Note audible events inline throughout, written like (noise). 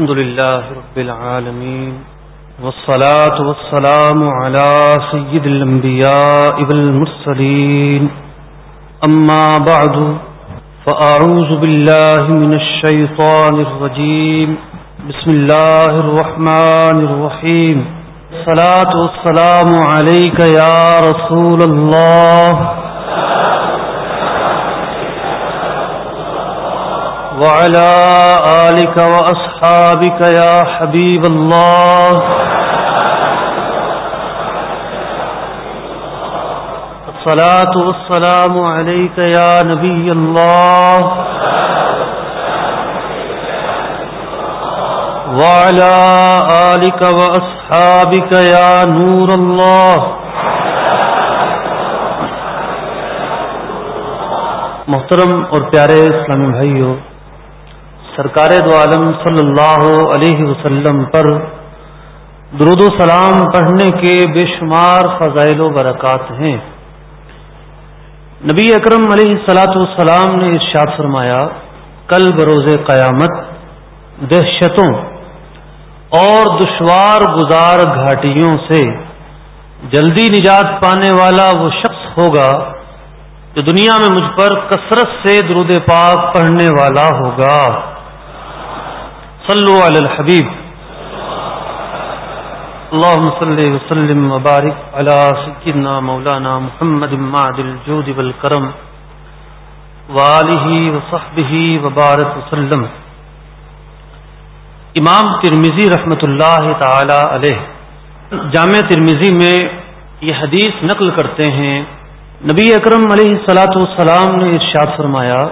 الحمد لله رب العالمين والصلاة والسلام على سيد الأنبياء والمرسلين. أما بعد، فأعوذ بالله من الشيطان الرجيم. بسم الله الرحمن الرحيم. الصلاة والسلام عليك يا رسول الله. وعلى آلك وأصحابك يا حبيب الله. الصلاة والسلام عليك يا نبي الله. وعلى آلك وأصحابك يا نور الله. محترم اور پیارے اسلامی بھائیوں سرکار دو عالم صلی اللہ علیہ وسلم پر درود و سلام پڑھنے کے بے شمار فضائل و برکات ہیں۔ نبی اکرم علیہ السلاۃ والسلام نے ارشاد فرمایا، کل بروز قیامت دہشتوں اور دشوار گزار گھاٹیوں سے جلدی نجات پانے والا وہ شخص ہوگا جو دنیا میں مجھ پر کثرت سے درود پاک پڑھنے والا ہوگا۔ صلو علی الحبیب اللهم صل وسلم وبارك على سيدنا مولانا محمد معد الجود والكرم وآله وصحبه وبارك وسلم. امام ترمیزی رحمت اللہ تعالی علیہ جامع ترمیزی میں یہ حدیث نقل کرتے ہیں۔ نبی اکرم علیہ السلاۃ والسلام نے ارشاد فرمایا،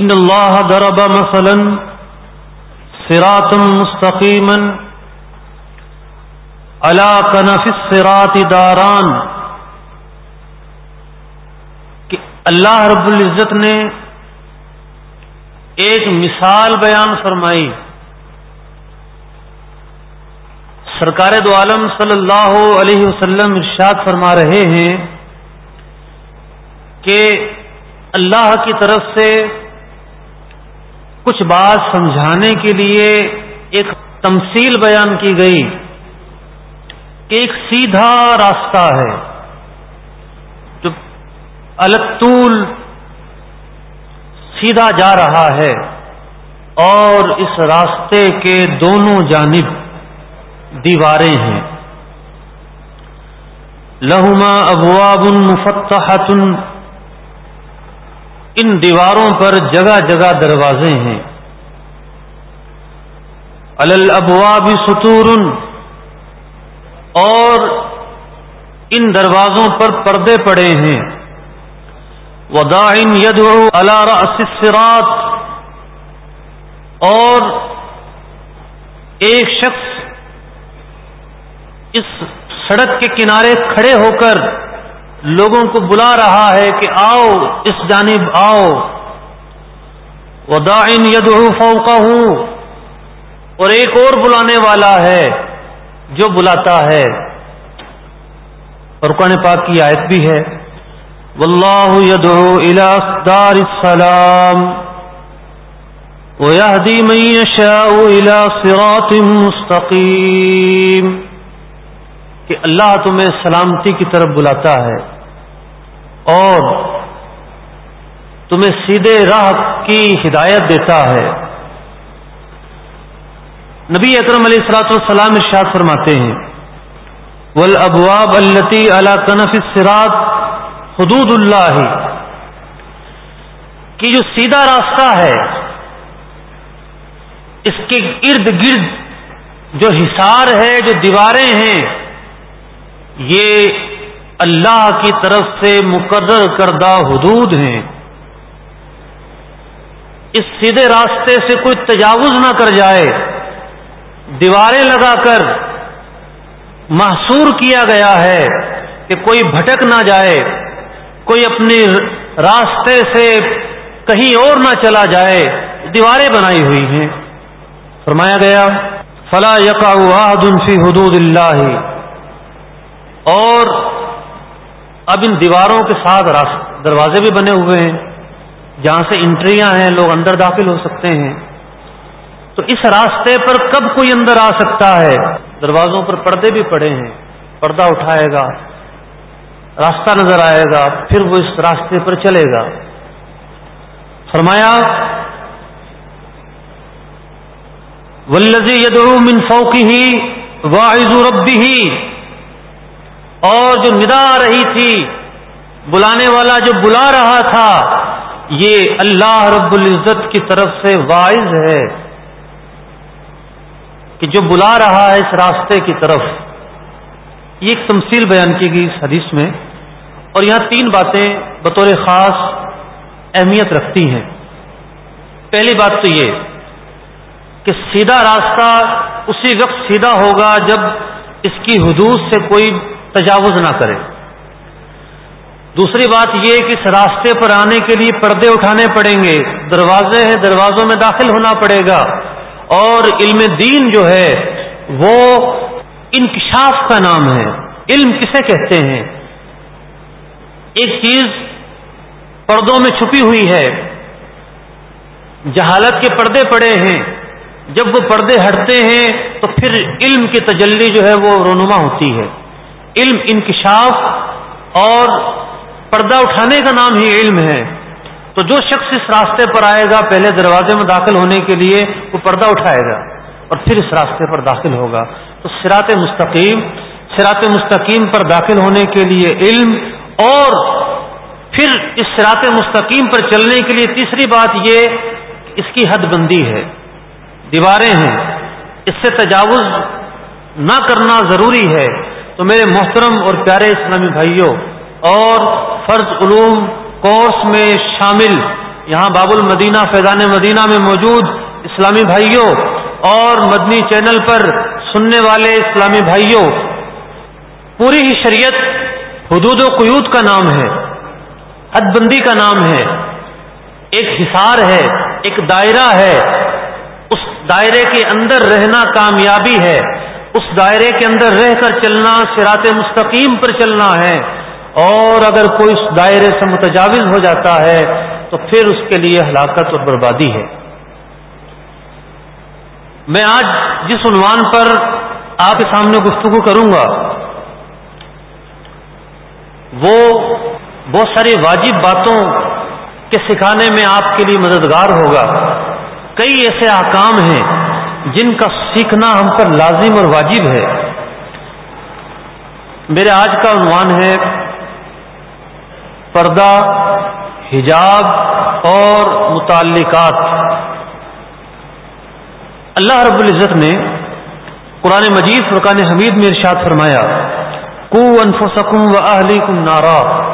ان اللہ ضرب مثلا سراتم مستقیمن اللہ کنف سرات داران. کہ اللہ رب العزت نے ایک مثال بیان فرمائی. سرکار دو عالم صلی اللہ علیہ وسلم ارشاد فرما رہے ہیں کہ اللہ کی طرف سے کچھ بات سمجھانے کے لیے ایک تمثیل بیان کی گئی کہ ایک سیدھا راستہ ہے جو الطول سیدھا جا رہا ہے اور اس راستے کے دونوں جانب دیواریں ہیں۔ لہما ابواب مفتحت ان دیواروں پر جگہ جگہ دروازے ہیں۔ الابواب ستور اور ان دروازوں پر پردے پڑے ہیں۔ وداعن يدعو على راس الصراط، اور ایک شخص اس سڑک کے کنارے کھڑے ہو کر لوگوں کو بلا رہا ہے کہ آؤ، اس جانب آؤ۔ وداعن يدعو فوقه۔ اور ایک اور بلانے والا ہے جو بلاتا ہے۔ اور قرآن پاک کی آیت بھی ہے۔ واللہ يدعو الى دار السلام۔ ويهدي من يشاء الى صراط مستقيم۔ کہ اللہ تمہیں سلامتی کی طرف بلاتا ہے اور تمہیں سیدھے راہ کی ہدایت دیتا ہے۔ نبی اکرم علیہ السلاۃ والسلام ارشاد فرماتے ہیں ول ابواب التی اللہ کنف سرات حدود اللہ کی جو سیدھا راستہ ہے، اس کے ارد گرد جو حصار ہے، جو دیواریں ہیں یہ اللہ کی طرف سے مقرر کردہ حدود ہیں۔ اس سیدھے راستے سے کوئی تجاوز نہ کر جائے۔ دیواریں لگا کر محصور کیا گیا ہے کہ کوئی بھٹک نہ جائے۔ کوئی اپنے راستے سے کہیں اور نہ چلا جائے۔ دیواریں بنائی ہوئی ہیں۔ فرمایا گیا، فلا یقا فی حدود اللہ۔ اور اب ان دیواروں کے ساتھ دروازے بھی بنے ہوئے ہیں، جہاں سے انٹریاں ہیں، لوگ اندر داخل ہو سکتے ہیں۔ تو اس راستے پر کب کوئی اندر آ سکتا ہے؟ دروازوں پر پردے بھی پڑے ہیں، پردہ اٹھائے گا، راستہ نظر آئے گا، پھر وہ اس راستے پر چلے گا۔ فرمایا ولزی یدعو من فوقی ہی واحض ربی ہی اور جو ندا رہی تھی، بلانے والا جو بلا رہا تھا، یہ اللہ رب العزت کی طرف سے واعظ ہے۔ کہ جو بلا رہا ہے اس راستے کی طرف۔ یہ ایک تمثیل بیان کی گئی اس حدیث میں۔ اور یہاں تین باتیں بطور خاص اہمیت رکھتی ہیں۔ پہلی بات تو یہ کہ سیدھا راستہ اسی وقت سیدھا ہوگا جب اس کی حدود سے کوئی تجاوز نہ کرے۔ دوسری بات یہ کہ اس راستے پر آنے کے لیے پردے اٹھانے پڑیں گے۔ دروازے ہیں، دروازوں میں داخل ہونا پڑے گا۔ اور علم دین جو ہے، وہ انکشاف کا نام ہے۔ علم کسے کہتے ہیں؟ ایک چیز پردوں میں چھپی ہوئی ہے۔ جہالت کے پردے پڑے ہیں۔ جب وہ پردے ہٹتے ہیں، تو پھر علم کی تجلی جو ہے، وہ رونما ہوتی ہے۔ علم انکشاف اور پردہ اٹھانے کا نام ہی علم ہے۔ تو جو شخص اس راستے پر آئے گا، پہلے دروازے میں داخل ہونے کے لیے وہ پردہ اٹھائے گا اور پھر اس راستے پر داخل ہوگا۔ تو سرات مستقیم سرات مستقیم پر داخل ہونے کے لیے علم اور پھر اس سرات مستقیم پر چلنے کے لیے تیسری بات یہ اس کی حد بندی ہے۔ دیواریں ہیں۔ اس سے تجاوز نہ کرنا ضروری ہے۔ تو میرے محترم اور پیارے اسلامی بھائیوں، اور فرض علوم کورس میں شامل یہاں باب المدینہ فیضان مدینہ میں موجود اسلامی بھائیوں اور مدنی چینل پر سننے والے اسلامی بھائیوں، پوری ہی شریعت حدود و قیود کا نام ہے، حد بندی کا نام ہے، ایک حصار ہے، ایک دائرہ ہے، اس دائرے کے اندر رہنا کامیابی ہے۔ اس دائرے کے اندر رہ کر چلنا سرات مستقیم پر چلنا ہے۔ اور اگر کوئی اس دائرے سے متجاوز ہو جاتا ہے، تو پھر اس کے لیے ہلاکت اور بربادی ہے۔ میں آج جس عنوان پر آپ کے سامنے گفتگو کروں گا، وہ بہت ساری واجب باتوں کے سکھانے میں آپ کے لیے مددگار ہوگا۔ کئی ایسے احکام ہیں جن کا سیکھنا ہم پر لازم اور واجب ہے۔ میرے آج کا عنوان ہے، پردہ، حجاب اور متعلقات۔ اللہ رب العزت نے قرآن مجید، فرقان حمید میں ارشاد فرمایا کو انفسکم و اہلیکم نارا۔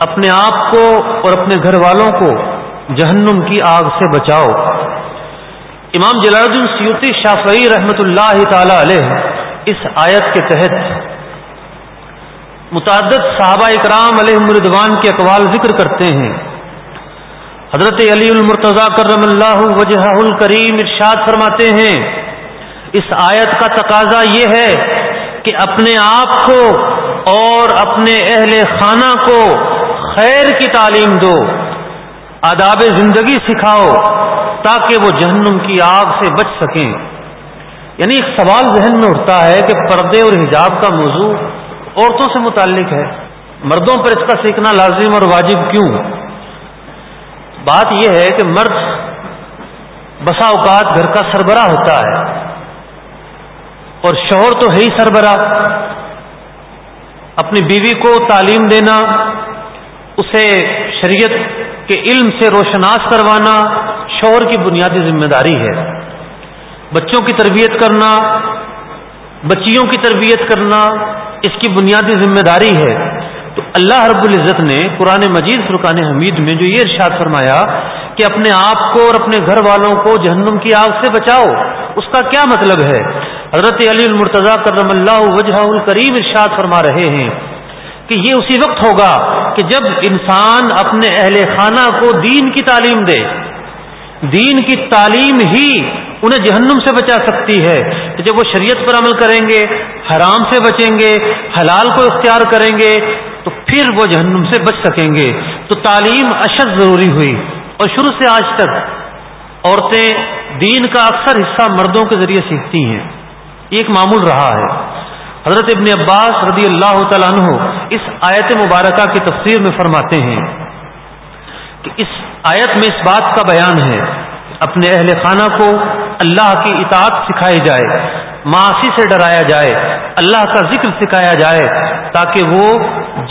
اپنے آپ کو اور اپنے گھر والوں کو جہنم کی آگ سے بچاؤ۔ امام جلال الدین سیوتی شافعی رحمت اللہ تعالی علیہ اس آیت کے تحت متعدد صحابہ اکرام علیہ مردوان کے اقوال ذکر کرتے ہیں۔ حضرت علی المرتضی کرم اللہ وجہ الکریم ارشاد فرماتے ہیں، اس آیت کا تقاضا یہ ہے کہ اپنے آپ کو اور اپنے اہل خانہ کو خیر کی تعلیم دو۔ آداب زندگی سکھاؤ تاکہ وہ جہنم کی آگ سے بچ سکیں۔ یعنی ایک سوال ذہن میں اٹھتا ہے کہ پردے اور حجاب کا موضوع عورتوں سے متعلق ہے۔ مردوں پر اس کا سیکھنا لازم اور واجب کیوں؟ بات یہ ہے کہ مرد بسا اوقات گھر کا سربراہ ہوتا ہے اور شوہر تو ہے ہی سربراہ۔ اپنی بیوی کو تعلیم دینا، اسے شریعت کے علم سے روشناس کروانا شوہر کی بنیادی ذمہ داری ہے۔ بچوں کی تربیت کرنا، بچیوں کی تربیت کرنا اس کی بنیادی ذمہ داری ہے۔ تو اللہ رب العزت نے قرآن مجید فرقان حمید میں جو یہ ارشاد فرمایا کہ اپنے آپ کو اور اپنے گھر والوں کو جہنم کی آگ سے بچاؤ، اس کا کیا مطلب ہے؟ حضرت علی المرتضی کرم اللہ وجہ الکریم ارشاد فرما رہے ہیں۔ کہ یہ اسی وقت ہوگا کہ جب انسان اپنے اہل خانہ کو دین کی تعلیم دے، دین کی تعلیم ہی انہیں جہنم سے بچا سکتی ہے۔ کہ جب وہ شریعت پر عمل کریں گے، حرام سے بچیں گے، حلال کو اختیار کریں گے، تو پھر وہ جہنم سے بچ سکیں گے۔ تو تعلیم اشد ضروری ہوئی۔ اور شروع سے آج تک عورتیں دین کا اکثر حصہ مردوں کے ذریعے سیکھتی ہیں۔ یہ ایک معمول رہا ہے۔ حضرت ابن عباس رضی اللہ تعالیٰ عنہ اس آیت مبارکہ کی تفسیر میں فرماتے ہیں کہ اس آیت میں اس بات کا بیان ہے اپنے اہل خانہ کو اللہ کی اطاعت سکھائی جائے معاشی سے ڈرایا جائے، اللہ کا ذکر سکھایا جائے تاکہ وہ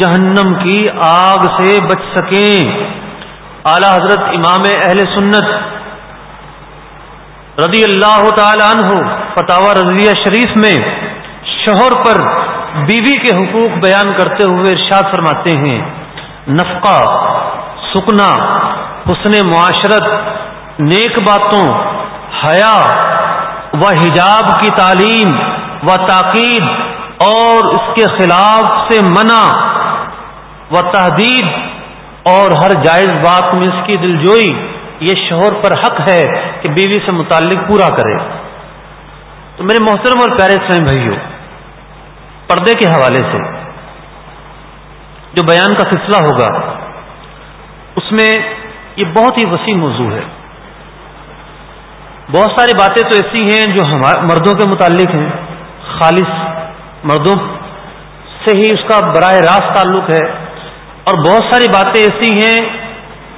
جہنم کی آگ سے بچ سکیں۔ اعلی حضرت امام اہل سنت رضی اللہ تعالی عنہ فتح رضویہ شریف میں شوہر پر بیوی کے حقوق بیان کرتے ہوئے ارشاد فرماتے ہیں، نفقہ، سکنا، حسن معاشرت، نیک باتوں، حیا و حجاب کی تعلیم و تاکید اور اس کے خلاف سے منع و تحدید اور ہر جائز بات میں اس کی دلجوئی، یہ شوہر پر حق ہے کہ بیوی سے متعلق پورا کرے۔ تو میرے محترم اور پیارے اسلام بھائیوں پردے کے حوالے سے جو بیان کا سلسلہ ہوگا، اس میں یہ بہت ہی وسیع موضوع ہے۔ بہت ساری باتیں تو ایسی ہیں جو ہمارے مردوں کے متعلق ہیں۔ خالص مردوں سے ہی اس کا براہ راست تعلق ہے۔ اور بہت ساری باتیں ایسی ہیں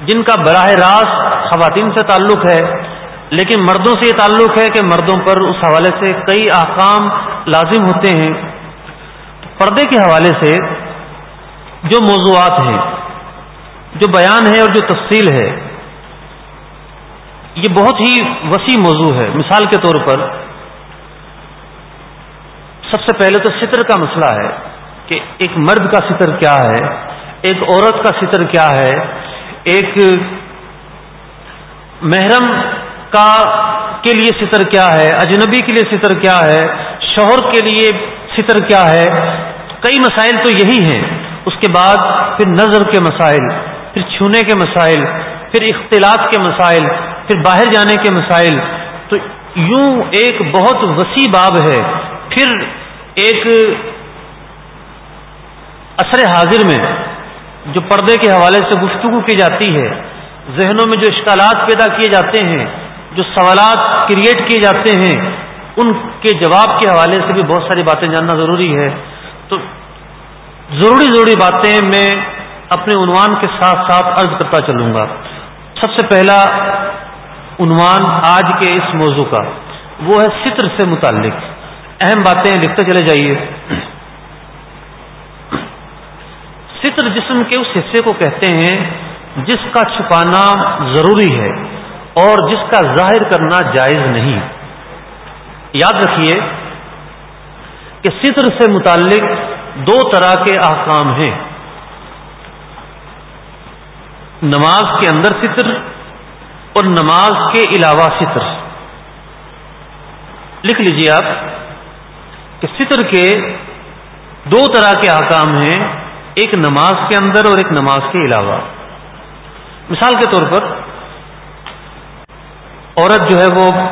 جن کا براہ راست خواتین سے تعلق ہے۔ لیکن مردوں سے یہ تعلق ہے کہ مردوں پر اس حوالے سے کئی احکام لازم ہوتے ہیں۔ پردے کے حوالے سے جو موضوعات ہیں، جو بیان ہے اور جو تفصیل ہے، یہ بہت ہی وسیع موضوع ہے۔ مثال کے طور پر سب سے پہلے تو ستر کا مسئلہ ہے کہ ایک مرد کا ستر کیا ہے، ایک عورت کا ستر کیا ہے، ایک محرم کا کے لیے ستر کیا ہے، اجنبی کے لیے ستر کیا ہے، شوہر کے لیے ستر کیا ہے؟ کئی مسائل تو یہی ہیں۔ اس کے بعد پھر نظر کے مسائل، پھر چھونے کے مسائل، پھر اختلاط کے مسائل، پھر باہر جانے کے مسائل۔ تو یوں ایک بہت وسیع باب ہے۔ پھر ایک عصر حاضر میں جو پردے کے حوالے سے گفتگو کی جاتی ہے، ذہنوں میں جو اشکالات پیدا کیے جاتے ہیں، جو سوالات کریٹ کیے جاتے ہیں ان کے جواب کے حوالے سے بھی بہت ساری باتیں جاننا ضروری ہے۔ تو ضروری ضروری باتیں میں اپنے عنوان کے ساتھ ساتھ عرض کرتا چلوں گا۔ سب سے پہلا عنوان آج کے اس موضوع کا، وہ ہے ستر سے متعلق۔ اہم باتیں لکھتے چلے جائیے۔ ستر جسم کے اس حصے کو کہتے ہیں جس کا چھپانا ضروری ہے اور جس کا ظاہر کرنا جائز نہیں۔ یاد رکھیے کہ ستر سے متعلق دو طرح کے احکام ہیں۔ نماز کے اندر ستر اور نماز کے علاوہ ستر۔ لکھ لیجیے آپ کہ ستر کے دو طرح کے احکام ہیں، ایک نماز کے اندر اور ایک نماز کے علاوہ۔ مثال کے طور پر، عورت جو ہے وہ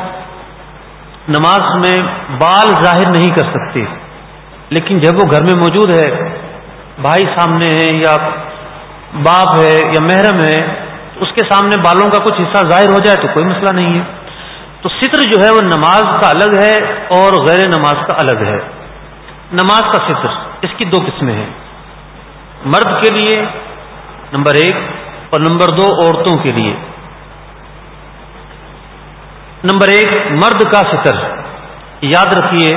نماز میں بال ظاہر نہیں کر سکتی لیکن جب وہ گھر میں موجود ہے، بھائی سامنے ہے یا باپ ہے یا محرم ہے، اس کے سامنے بالوں کا کچھ حصہ ظاہر ہو جائے تو کوئی مسئلہ نہیں ہے۔ تو ستر جو ہے وہ نماز کا الگ ہے اور غیر نماز کا الگ ہے۔ نماز کا ستر، اس کی دو قسمیں ہیں۔ مرد کے لیے نمبر ایک اور نمبر دو عورتوں کے لیے۔ نمبر ایک، مرد کا ستر یاد رکھیے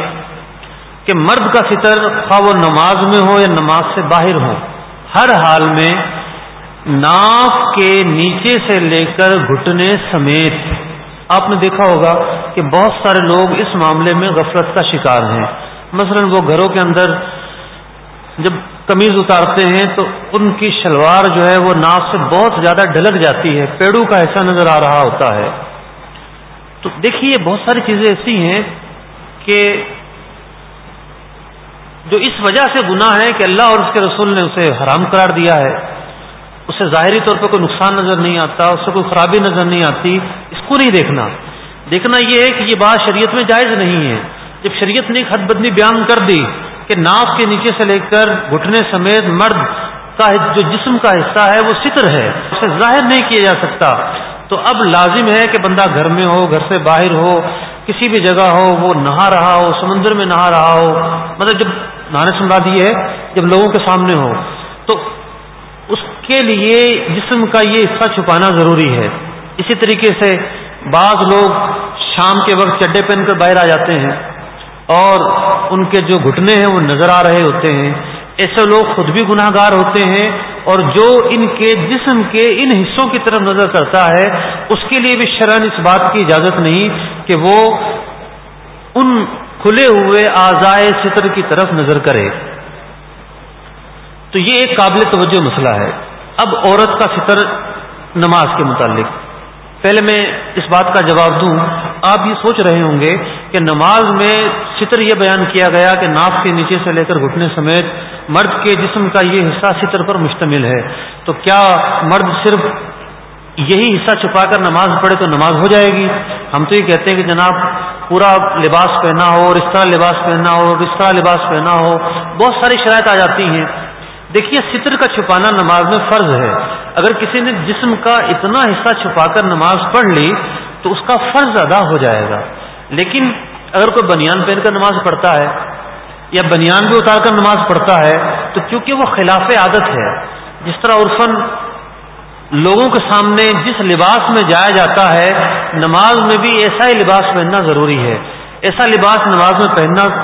کہ مرد کا ستر خواہ وہ نماز میں ہو یا نماز سے باہر ہو، ہر حال میں ناف کے نیچے سے لے کر گھٹنے سمیت۔ آپ نے دیکھا ہوگا کہ بہت سارے لوگ اس معاملے میں غفلت کا شکار ہیں۔ مثلا وہ گھروں کے اندر جب کمیز اتارتے ہیں تو ان کی شلوار جو ہے وہ ناف سے بہت زیادہ ڈلک جاتی ہے، پیڑوں کا ایسا نظر آ رہا ہوتا ہے۔ تو دیکھیے بہت ساری چیزیں ایسی ہیں کہ جو اس وجہ سے گناہ ہے کہ اللہ اور اس کے رسول نے اسے حرام قرار دیا ہے، اسے ظاہری طور پہ کوئی نقصان نظر نہیں آتا اس سے کوئی خرابی نظر نہیں آتی، اس کو نہیں دیکھنا۔ دیکھنا یہ ہے کہ یہ بات شریعت میں جائز نہیں ہے۔ جب شریعت نے ایک حد بدنی بیان کر دی کہ ناف کے نیچے سے لے کر گھٹنے سمیت مرد کا جو جسم کا حصہ ہے وہ ستر ہے، اسے ظاہر نہیں کیا جا سکتا۔ تو اب لازم ہے کہ بندہ گھر میں ہو، گھر سے باہر ہو، کسی بھی جگہ ہو، وہ نہا رہا ہو، سمندر میں نہا رہا ہو۔ مطلب جب نہانے سمجھا دیے جب لوگوں کے سامنے ہو، تو اس کے لیے جسم کا یہ حصہ چھپانا ضروری ہے۔ اسی طریقے سے بعض لوگ شام کے وقت چڈے پہن کر باہر آ جاتے ہیں اور ان کے جو گھٹنے ہیں، وہ نظر آ رہے ہوتے ہیں۔ ایسے لوگ خود بھی گناہ گار ہوتے ہیں اور جو ان کے جسم کے ان حصوں کی طرف نظر کرتا ہے، اس کے لیے بھی شرح اس بات کی اجازت نہیں کہ وہ ان کھلے ہوئے آزائے ستر کی طرف نظر کرے۔ تو یہ ایک قابل توجہ مسئلہ ہے۔ اب عورت کا ستر نماز کے متعلق۔ پہلے میں اس بات کا جواب دوں۔ آپ یہ سوچ رہے ہوں گے کہ نماز میں ستر یہ بیان کیا گیا کہ ناف کے نیچے سے لے کر گھٹنے سمیت مرد کے جسم کا یہ حصہ ستر پر مشتمل ہے۔ تو کیا مرد صرف یہی حصہ چھپا کر نماز پڑھے تو نماز ہو جائے گی؟ ہم تو یہ کہتے ہیں کہ جناب پورا لباس پہنا ہو اور اس طرح لباس پہنا ہو اور اس طرح لباس پہنا ہو۔ بہت ساری شرائط آ جاتی ہیں۔ دیکھیے ستر کا چھپانا نماز میں فرض ہے۔ اگر کسی نے جسم کا اتنا حصہ چھپا کر نماز پڑھ لی تو اس کا فرض ادا ہو جائے گا۔ لیکن اگر کوئی بنیان پہن کر نماز پڑھتا ہے یا بنیان بھی اتار کر نماز پڑھتا ہے تو کیونکہ وہ خلاف عادت ہے۔ جس طرح عرفن لوگوں کے سامنے جس لباس میں جایا جاتا ہے، نماز میں بھی ایسا ہی لباس پہننا ضروری ہے۔ ایسا لباس نماز میں پہننا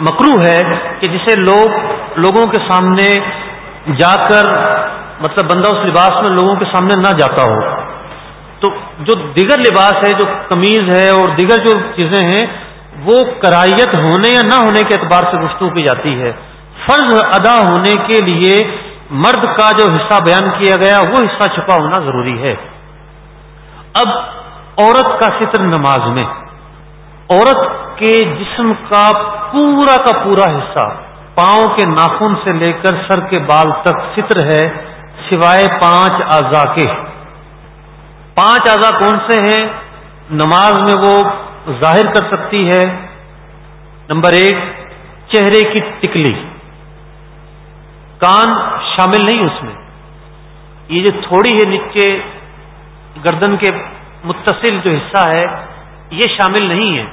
مکرو ہے کہ جسے لوگ، لوگوں کے سامنے جا کر مطلب بندہ اس لباس میں لوگوں کے سامنے نہ جاتا ہو۔ تو جو دیگر لباس ہے، جو قمیض ہے اور دیگر جو چیزیں ہیں، وہ کرائیت ہونے یا نہ ہونے کے اعتبار سے گفتگو کی جاتی ہے۔ فرض ادا ہونے کے لیے مرد کا جو حصہ بیان کیا گیا، وہ حصہ چھپا ہونا ضروری ہے۔ اب عورت کا ستر نماز میں۔ عورت کے جسم کا پورا کا پورا حصہ، پاؤں کے ناخن سے لے کر سر کے بال تک ستر ہے۔ سوائے پانچ اعضا کے۔ پانچ اعضا کون سے ہیں؟ نماز میں وہ ظاہر کر سکتی ہے۔ نمبر ایک، چہرے کی ٹکلی۔ کان شامل نہیں اس میں۔ یہ جو تھوڑی ہے نیچے گردن کے متصل جو حصہ ہے، یہ شامل نہیں ہے۔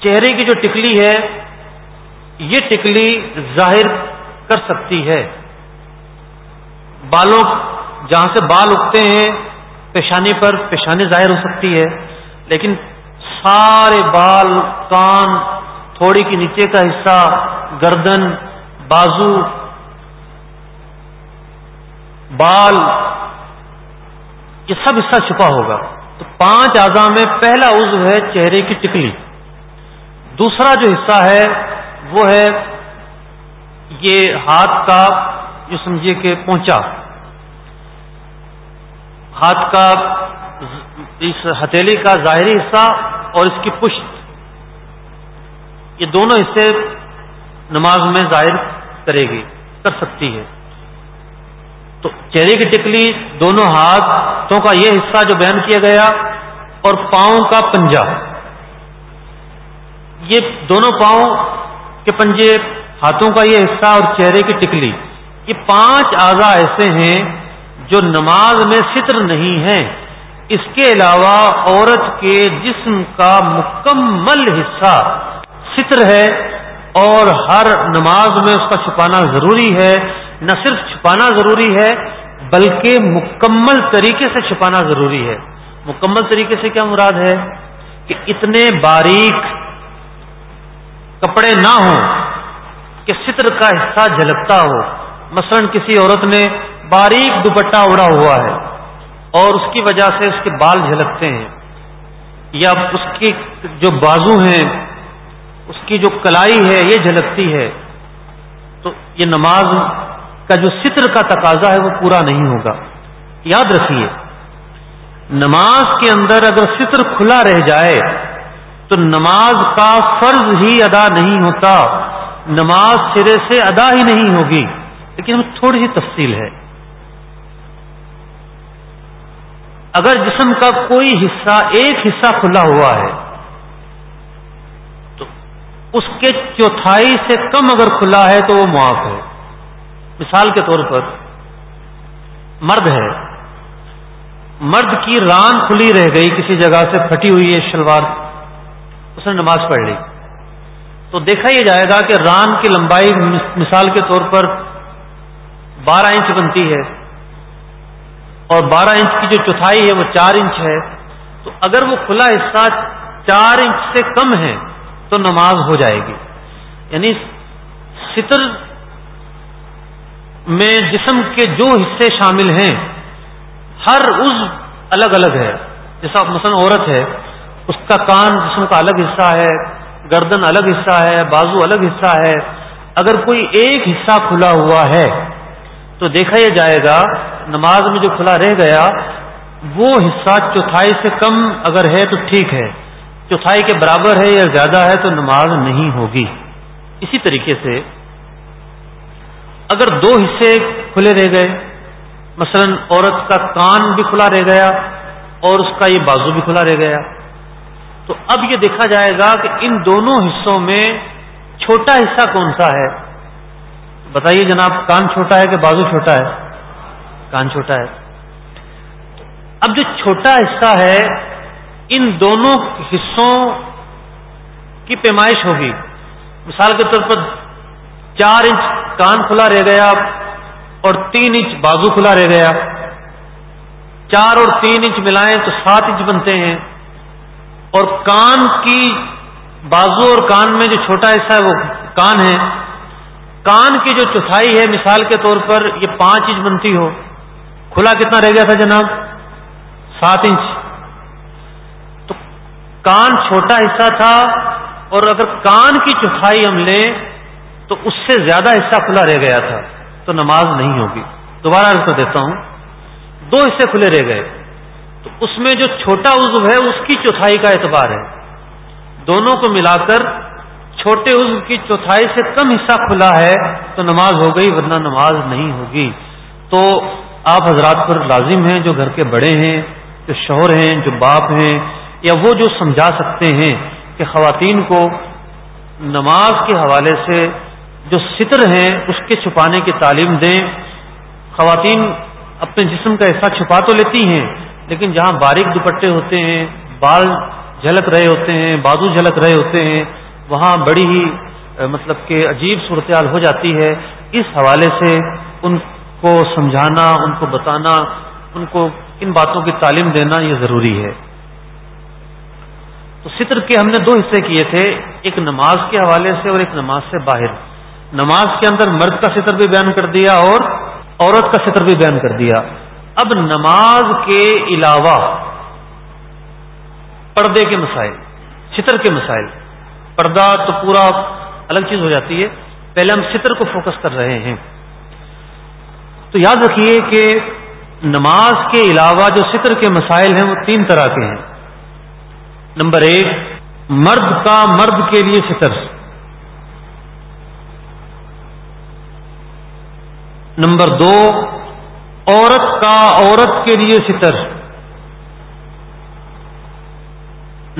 چہرے کی جو ٹکلی ہے، یہ ٹکلی ظاہر کر سکتی ہے۔ بالوں جہاں سے بال اگتے ہیں، پیشانی پر پیشانی ظاہر ہو سکتی ہے، لیکن سارے بال، کان، تھوڑی کے نیچے کا حصہ، گردن، بازو، بال، یہ سب حصہ چھپا ہوگا۔ تو پانچ اعضاء میں پہلا عضو ہے چہرے کی ٹکلی۔ دوسرا جو حصہ ہے، وہ ہے یہ ہاتھ کا جو سمجھیے کہ پہنچا۔ ہاتھ کا اس ہتھیلی کا ظاہری حصہ اور اس کی پشت۔ یہ دونوں حصے نماز میں ظاہر کرے گی، کر سکتی ہے۔ تو چہرے کی ٹکلی، دونوں ہاتھوں کا یہ حصہ جو بیان کیا گیا، اور پاؤں کا پنجہ۔ یہ دونوں پاؤں کے پنجے، ہاتھوں کا یہ حصہ اور چہرے کی ٹکلی۔ یہ پانچ اعضا ایسے ہیں جو نماز میں ستر نہیں ہیں۔ اس کے علاوہ عورت کے جسم کا مکمل حصہ ستر ہے اور ہر نماز میں اس کا چھپانا ضروری ہے۔ نہ صرف چھپانا ضروری ہے، بلکہ مکمل طریقے سے چھپانا ضروری ہے۔ مکمل طریقے سے کیا مراد ہے؟ کہ اتنے باریک کپڑے نہ ہوں کہ ستر کا حصہ جھلکتا ہو۔ مثلا کسی عورت نے باریک دوپٹہ اڑا ہوا ہے اور اس کی وجہ سے اس کے بال جھلکتے ہیں، یا اس کی جو بازو ہیں، اس کی جو کلائی ہے، یہ جھلکتی ہے، تو یہ نماز کا جو ستر کا تقاضا ہے، وہ پورا نہیں ہوگا۔ یاد رکھیے، نماز کے اندر اگر ستر کھلا رہ جائے، تو نماز کا فرض ہی ادا نہیں ہوتا، نماز سرے سے ادا ہی نہیں ہوگی۔ لیکن تھوڑی سی تفصیل ہے۔ اگر جسم کا کوئی حصہ ایک حصہ کھلا ہوا ہے، تو اس کے چوتھائی سے کم اگر کھلا ہے تو وہ معاف ہے۔ مثال کے طور پر، مرد ہے۔ مرد کی ران کھلی رہ گئی، کسی جگہ سے پھٹی ہوئی ہے شلوار، اس نے نماز پڑھ لی۔ تو دیکھا یہ جائے گا کہ ران کی لمبائی مثال کے طور پر بارہ انچ بنتی ہے اور بارہ انچ کی جو چوتھائی ہے وہ چار انچ ہے، تو اگر وہ کھلا حصہ چار انچ سے کم ہے تو نماز ہو جائے گی۔ یعنی ستر میں جسم کے جو حصے شامل ہیں، ہر عز الگ الگ ہے۔ جیسا مثلا عورت ہے، اس کا کان جسم کا الگ حصہ ہے، گردن الگ حصہ ہے، بازو الگ حصہ ہے۔ اگر کوئی ایک حصہ کھلا ہوا ہے تو دیکھا یہ جائے گا، نماز میں جو کھلا رہ گیا، وہ حصہ چوتھائی سے کم اگر ہے تو ٹھیک ہے۔ چوتھائی کے برابر ہے یا زیادہ ہے تو نماز نہیں ہوگی۔ اسی طریقے سے اگر دو حصے کھلے رہ گئے، مثلا عورت کا کان بھی کھلا رہ گیا اور اس کا یہ بازو بھی کھلا رہ گیا، تو اب یہ دیکھا جائے گا کہ ان دونوں حصوں میں چھوٹا حصہ کون سا ہے؟ بتائیے جناب، کان چھوٹا ہے کہ بازو چھوٹا ہے؟ کان چھوٹا ہے۔ اب جو چھوٹا حصہ ہے، ان دونوں حصوں کی پیمائش ہوگی۔ مثال کے طور پر چار انچ کان کھلا رہ گیا اور تین انچ بازو کھلا رہ گیا۔ چار اور تین انچ ملائیں تو سات انچ بنتے ہیں۔ اور کان کی بازو اور کان میں جو چھوٹا حصہ ہے، وہ کان ہے۔ کان کی جو چوتھائی ہے، مثال کے طور پر یہ پانچ انچ بنتی ہو، کھلا کتنا رہ گیا تھا جناب؟ سات انچ۔ تو کان چھوٹا حصہ تھا اور اگر کان کی چوتھائی ہم لیں تو اس سے زیادہ حصہ کھلا رہ گیا تھا۔ تو نماز نہیں ہوگی۔ دوبارہ اس کو دیتا ہوں۔ دو حصے کھلے رہ گئے۔ تو اس میں جو چھوٹا عزو ہے، اس کی چوتھائی کا اعتبار ہے۔ دونوں کو ملا کر چھوٹے عزو کی چوتھائی سے کم حصہ کھلا ہے تو نماز ہو گئی ورنہ نماز نہیں ہوگی۔ تو آپ حضرات پر لازم ہیں جو گھر کے بڑے ہیں، جو شوہر ہیں، جو باپ ہیں، یا وہ جو سمجھا سکتے ہیں کہ خواتین کو نماز کے حوالے سے جو ستر ہیں، اس کے چھپانے کی تعلیم دیں۔ خواتین اپنے جسم کا حصہ چھپا تو لیتی ہیں، لیکن جہاں باریک دوپٹے ہوتے ہیں، بال جھلک رہے ہوتے ہیں، بازو جھلک رہے ہوتے ہیں وہاں بڑی ہی مطلب کہ عجیب صورتحال ہو جاتی ہے۔ اس حوالے سے ان کو سمجھانا، ان کو بتانا، ان کو ان باتوں کی تعلیم دینا یہ ضروری ہے۔ تو ستر کے ہم نے دو حصے کیے تھے، ایک نماز کے حوالے سے اور ایک نماز سے باہر۔ نماز کے اندر مرد کا ستر بھی بیان کر دیا اور عورت کا ستر بھی بیان کر دیا۔ اب نماز کے علاوہ پردے کے مسائل، ستر کے مسائل۔ پردہ تو پورا الگ چیز ہو جاتی ہے۔ پہلے ہم ستر کو فوکس کر رہے ہیں۔ تو یاد رکھیے کہ نماز کے علاوہ جو ستر کے مسائل ہیں وہ تین طرح کے ہیں۔ نمبر ایک، مرد کا مرد کے لیے ستر۔ نمبر دو، عورت کا عورت کے لیے ستر۔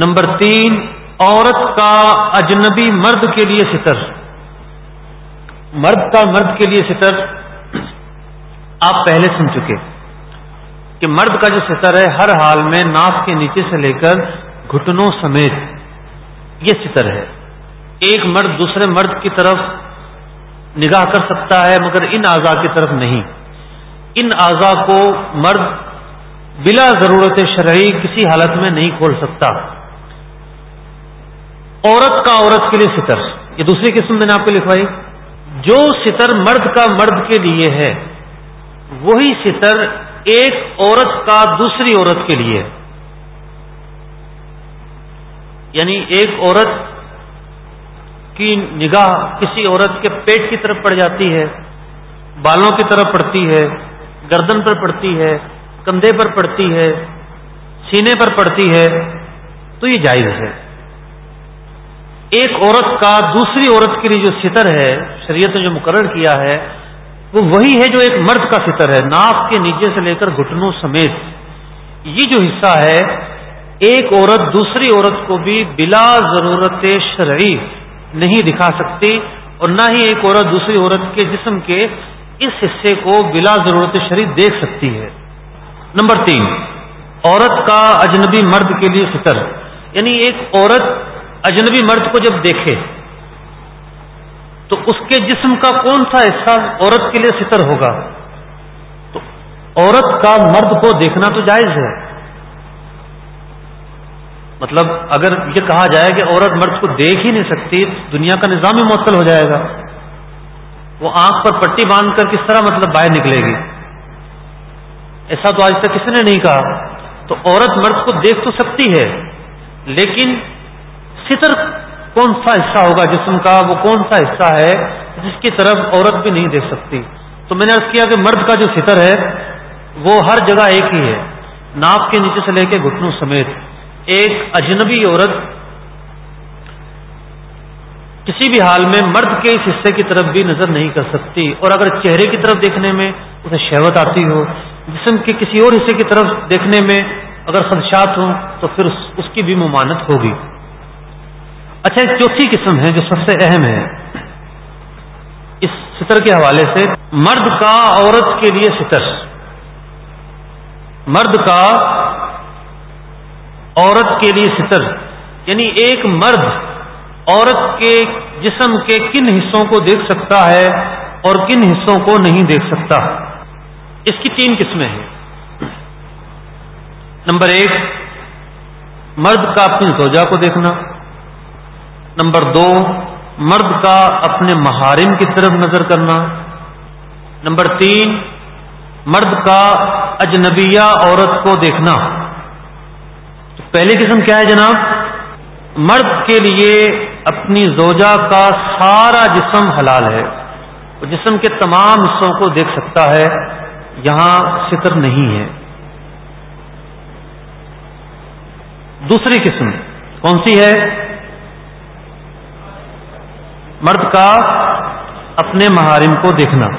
نمبر تین عورت کا اجنبی مرد کے لیے ستر۔ مرد کا مرد کے لیے ستر آپ پہلے سن چکے کہ مرد کا جو ستر ہے، ہر حال میں ناف کے نیچے سے لے کر گھٹنوں سمیت یہ ستر ہے۔ ایک مرد دوسرے مرد کی طرف نگاہ کر سکتا ہے، مگر ان اعضاء کی طرف نہیں۔ ان اعضاء کو مرد بلا ضرورت شرعی کسی حالت میں نہیں کھول سکتا۔ عورت کا عورت کے لیے ستر۔ یہ دوسری قسم میں نے آپ کو لکھوائی۔ جو ستر مرد کا مرد کے لیے ہے، وہی ستر ایک عورت کا دوسری عورت کے لیے۔ یعنی ایک عورت کی نگاہ کسی عورت کے پیٹ کی طرف پڑ جاتی ہے، بالوں کی طرف پڑتی ہے، گردن پر پڑتی ہے، کندھے پر پڑتی ہے، سینے پر پڑتی ہے، تو یہ جائز ہے۔ ایک عورت کا دوسری عورت کے لیے جو ستر ہے، شریعت نے جو مقرر کیا ہے، وہ وہی ہے جو ایک مرد کا ستر ہے ناک کے نیچے سے لے کر گھٹنوں سمیت۔ یہ جو حصہ ہے، ایک عورت دوسری عورت کو بھی بلا ضرورت شرعی نہیں دکھا سکتی اور نہ ہی ایک عورت دوسری عورت کے جسم کے اس حصے کو بلا ضرورت شریف دیکھ سکتی ہے۔ نمبر تین، عورت کا اجنبی مرد کے لیے ستر۔ یعنی ایک عورت اجنبی مرد کو جب دیکھے تو اس کے جسم کا کون سا حصہ عورت کے لیے ستر ہوگا؟ تو عورت کا مرد کو دیکھنا تو جائز ہے۔ مطلب اگر یہ کہا جائے کہ عورت مرد کو دیکھ ہی نہیں سکتی، دنیا کا نظام ہی معطل ہو جائے گا۔ وہ آنکھ پر پٹی باندھ کر کس طرح مطلب باہر نکلے گی؟ ایسا تو آج تک کسی نے نہیں کہا۔ تو عورت مرد کو دیکھ تو سکتی ہے، لیکن ستر کون سا حصہ ہوگا جسم کا؟ وہ کون سا حصہ ہے جس کی طرف عورت بھی نہیں دیکھ سکتی؟ تو میں نے عرض کیا کہ مرد کا جو ستر ہے، وہ ہر جگہ ایک ہی ہے۔ ناپ کے نیچے سے لے کے گھٹنوں سمیت۔ ایک اجنبی عورت کسی بھی حال میں مرد کے اس حصے کی طرف بھی نظر نہیں کر سکتی۔ اور اگر چہرے کی طرف دیکھنے میں اسے شہوت آتی ہو، جسم کے کسی اور حصے کی طرف دیکھنے میں اگر خدشات ہوں، تو پھر اس کی بھی ممانت ہوگی۔ اچھا ایک چوتھی قسم ہے جو سب سے اہم ہے، اس ستر کے حوالے سے مرد کا عورت کے لیے ستر۔ مرد کا عورت کے لیے ستر۔ یعنی ایک مرد عورت کے جسم کے کن حصوں کو دیکھ سکتا ہے اور کن حصوں کو نہیں دیکھ سکتا۔ اس کی تین قسمیں ہیں۔ نمبر ایک، مرد کا اپنی زوجہ کو دیکھنا۔ نمبر دو، مرد کا اپنے محارم کی طرف نظر کرنا۔ نمبر تین، مرد کا اجنبیہ عورت کو دیکھنا۔ پہلی قسم کیا ہے جناب؟ مرد کے لیے اپنی زوجہ کا سارا جسم حلال ہے۔ وہ جسم کے تمام حصوں کو دیکھ سکتا ہے۔ یہاں ستر نہیں ہے۔ دوسری قسم کون سی ہے؟ مرد کا اپنے محارم کو دیکھنا۔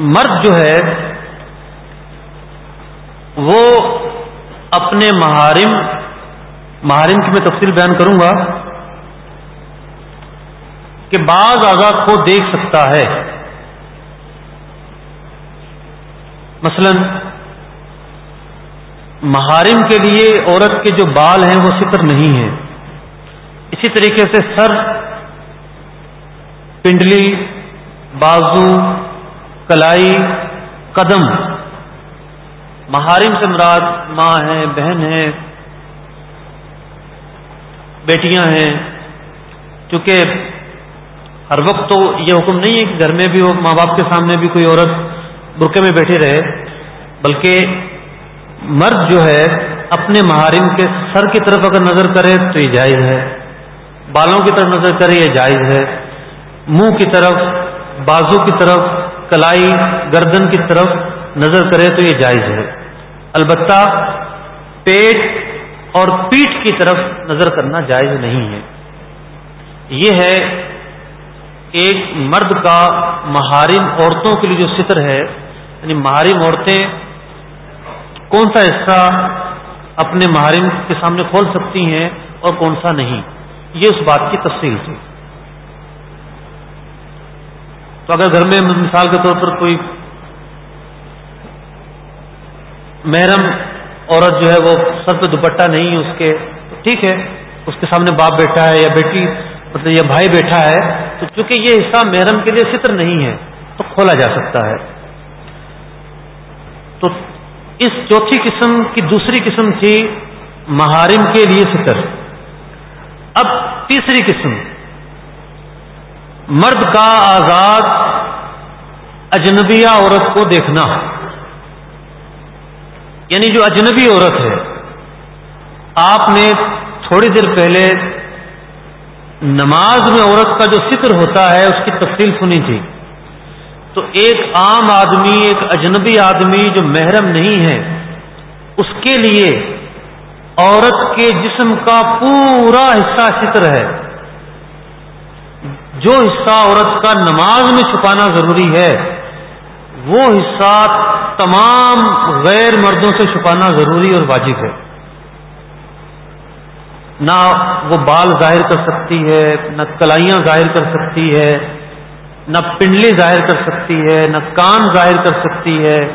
مرد جو ہے، وہ اپنے محارم محارم کی میں تفصیل بیان کروں گا کہ بعض آزاد کو دیکھ سکتا ہے۔ مثلا محارم کے لیے عورت کے جو بال ہیں وہ ستر نہیں ہیں۔ اسی طریقے سے سر، پنڈلی، بازو، کلائی، قدم۔ محارم سے مراد ماں ہیں بہن ہیں بیٹیاں ہیں۔ کیونکہ ہر وقت تو یہ حکم نہیں ہے کہ گھر میں بھی ہو، ماں باپ کے سامنے بھی کوئی عورت برقعے میں بیٹھی رہے، بلکہ مرد جو ہے، اپنے محارم کے سر کی طرف اگر نظر کرے تو یہ جائز ہے۔ بالوں کی طرف نظر کرے یہ جائز ہے۔ منہ کی طرف، بازو کی طرف، کلائی، گردن کی طرف نظر کرے تو یہ جائز ہے۔ البتہ پیٹ اور پیٹھ کی طرف نظر کرنا جائز نہیں ہے۔ یہ ہے ایک مرد کا محارم عورتوں کے لیے جو ستر ہے یعنی محارم عورتیں کون سا حصہ اپنے محرم کے سامنے کھول سکتی ہیں اور کون سا نہیں؟ یہ اس بات کی تفصیل تھی۔ تو اگر گھر میں مثال کے طور پر کوئی محرم عورت جو ہے وہ سر پہ دوپٹہ نہیں اس کے ٹھیک ہے، اس کے سامنے باپ بیٹھا ہے یا بیٹی مطلب یا بھائی بیٹھا ہے، تو چونکہ یہ حصہ محرم کے لیے ستر نہیں ہے، تو کھولا جا سکتا ہے۔ تو اس چوتھی قسم کی دوسری قسم تھی محارم کے لیے ستر اب تیسری قسم، مرد کا آزاد اجنبیہ عورت کو دیکھنا۔ یعنی جو اجنبی عورت ہے، آپ نے تھوڑی دیر پہلے نماز میں عورت کا جو ستر ہوتا ہے، اس کی تفصیل سنی تھی۔ تو ایک عام آدمی، ایک اجنبی آدمی جو محرم نہیں ہے، اس کے لیے عورت کے جسم کا پورا حصہ ستر ہے۔ جو حصہ عورت کا نماز میں چھپانا ضروری ہے، وہ حصہ تمام غیر مردوں سے چھپانا ضروری اور واجب ہے۔ نہ وہ بال ظاہر کر سکتی ہے، نہ کلائیاں ظاہر کر سکتی ہے۔ نہ پنڈلی ظاہر کر سکتی ہے، نہ کان ظاہر کر سکتی ہے،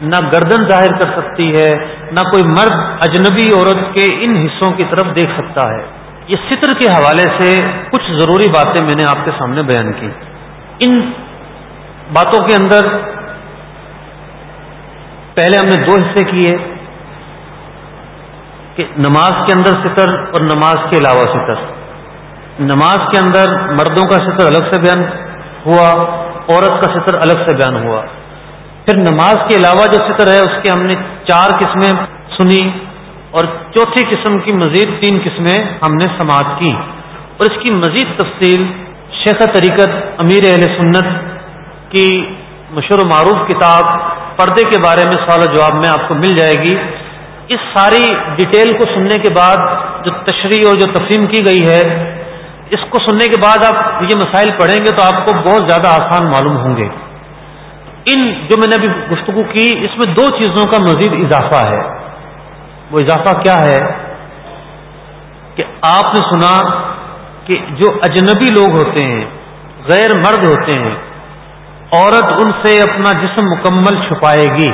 نہ گردن ظاہر کر سکتی ہے، نہ کوئی مرد اجنبی عورت کے ان حصوں کی طرف دیکھ سکتا ہے۔ یہ ستر کے حوالے سے کچھ ضروری باتیں میں نے آپ کے سامنے بیان کی۔ ان باتوں کے اندر پہلے ہم نے دو حصے کیے کہ نماز کے اندر ستر اور نماز کے علاوہ ستر۔ نماز کے اندر مردوں کا ستر الگ سے بیان ہوا، عورت کا ستر الگ سے بیان ہوا۔ پھر نماز کے علاوہ جو ستر ہے، اس کے ہم نے چار قسمیں سنی اور چوتھی قسم کی مزید تین قسمیں ہم نے سماعت کی۔ اور اس کی مزید تفصیل شیخ طریقت امیر اہل سنت کی مشہور و معروف کتاب پردے کے بارے میں سوال و جواب میں آپ کو مل جائے گی۔ اس ساری ڈیٹیل کو سننے کے بعد جو تشریح اور جو تفہیم کی گئی ہے اس کو سننے کے بعد آپ یہ مسائل پڑھیں گے تو آپ کو بہت زیادہ آسان معلوم ہوں گے۔ ان جو میں نے ابھی گفتگو کی، اس میں دو چیزوں کا مزید اضافہ ہے۔ وہ اضافہ کیا ہے؟ کہ آپ نے سنا کہ جو اجنبی لوگ ہوتے ہیں، غیر مرد ہوتے ہیں، عورت ان سے اپنا جسم مکمل چھپائے گی۔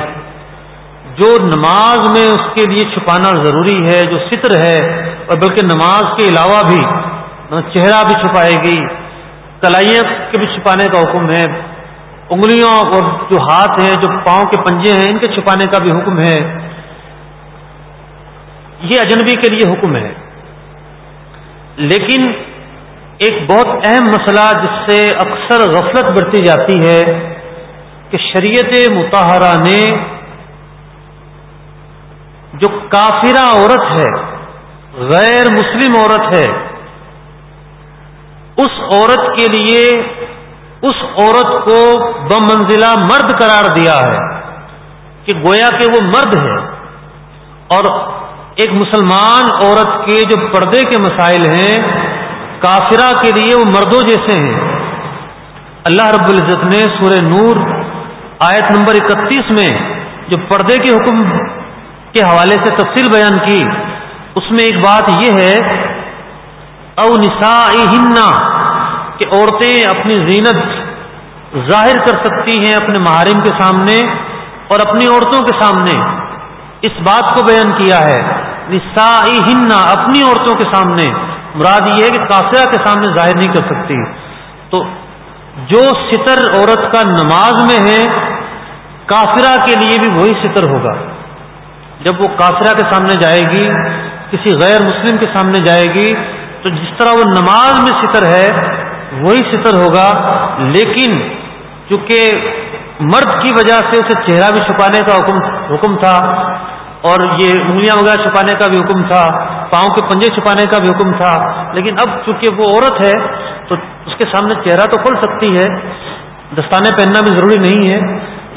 جو نماز میں اس کے لیے چھپانا ضروری ہے، جو ستر ہے، اور بلکہ نماز کے علاوہ بھی چہرہ بھی چھپائے گی، کلائیاں کے بھی چھپانے کا حکم ہے انگلیوں اور جو ہاتھ ہیں، جو پاؤں کے پنجے ہیں، ان کے چھپانے کا بھی حکم ہے۔ یہ اجنبی کے لیے حکم ہے۔ لیکن ایک بہت اہم مسئلہ جس سے اکثر غفلت برتی جاتی ہے کہ شریعت متحرہ نے جو کافرہ عورت ہے، غیر مسلم عورت ہے اس عورت کے لیے اس عورت کو بمنزلہ مرد قرار دیا ہے کہ گویا کہ وہ مرد ہے اور ایک مسلمان عورت کے جو پردے کے مسائل ہیں، کافرہ کے لیے وہ مردوں جیسے ہیں۔ اللہ رب العزت نے سورہ نور آیت نمبر اکتیس میں جو پردے کے حکم کے حوالے سے تفصیل بیان کی، اس میں ایک بات یہ ہے او نسا کہ عورتیں اپنی زینت ظاہر کر سکتی ہیں اپنے محارم کے سامنے اور اپنی عورتوں کے سامنے۔ اس بات کو بیان کیا ہے نسا اپنی عورتوں کے سامنے۔ مراد یہ ہے کہ کافرہ کے سامنے ظاہر نہیں کر سکتی۔ تو جو ستر عورت کا نماز میں ہے، کافرہ کے لیے بھی وہی ستر ہوگا۔ جب وہ کافرہ کے سامنے جائے گی، کسی غیر مسلم کے سامنے جائے گی تو جس طرح وہ نماز میں ستر ہے، وہی ستر ہوگا۔ لیکن چونکہ مرد کی وجہ سے اسے چہرہ بھی چھپانے کا حکم حکم تھا، اور یہ انگلیاں وغیرہ چھپانے کا بھی حکم تھا، پاؤں کے پنجے چھپانے کا بھی حکم تھا، لیکن اب چونکہ وہ عورت ہے، تو اس کے سامنے چہرہ تو کھل سکتی ہے۔ دستانے پہننا بھی ضروری نہیں ہے،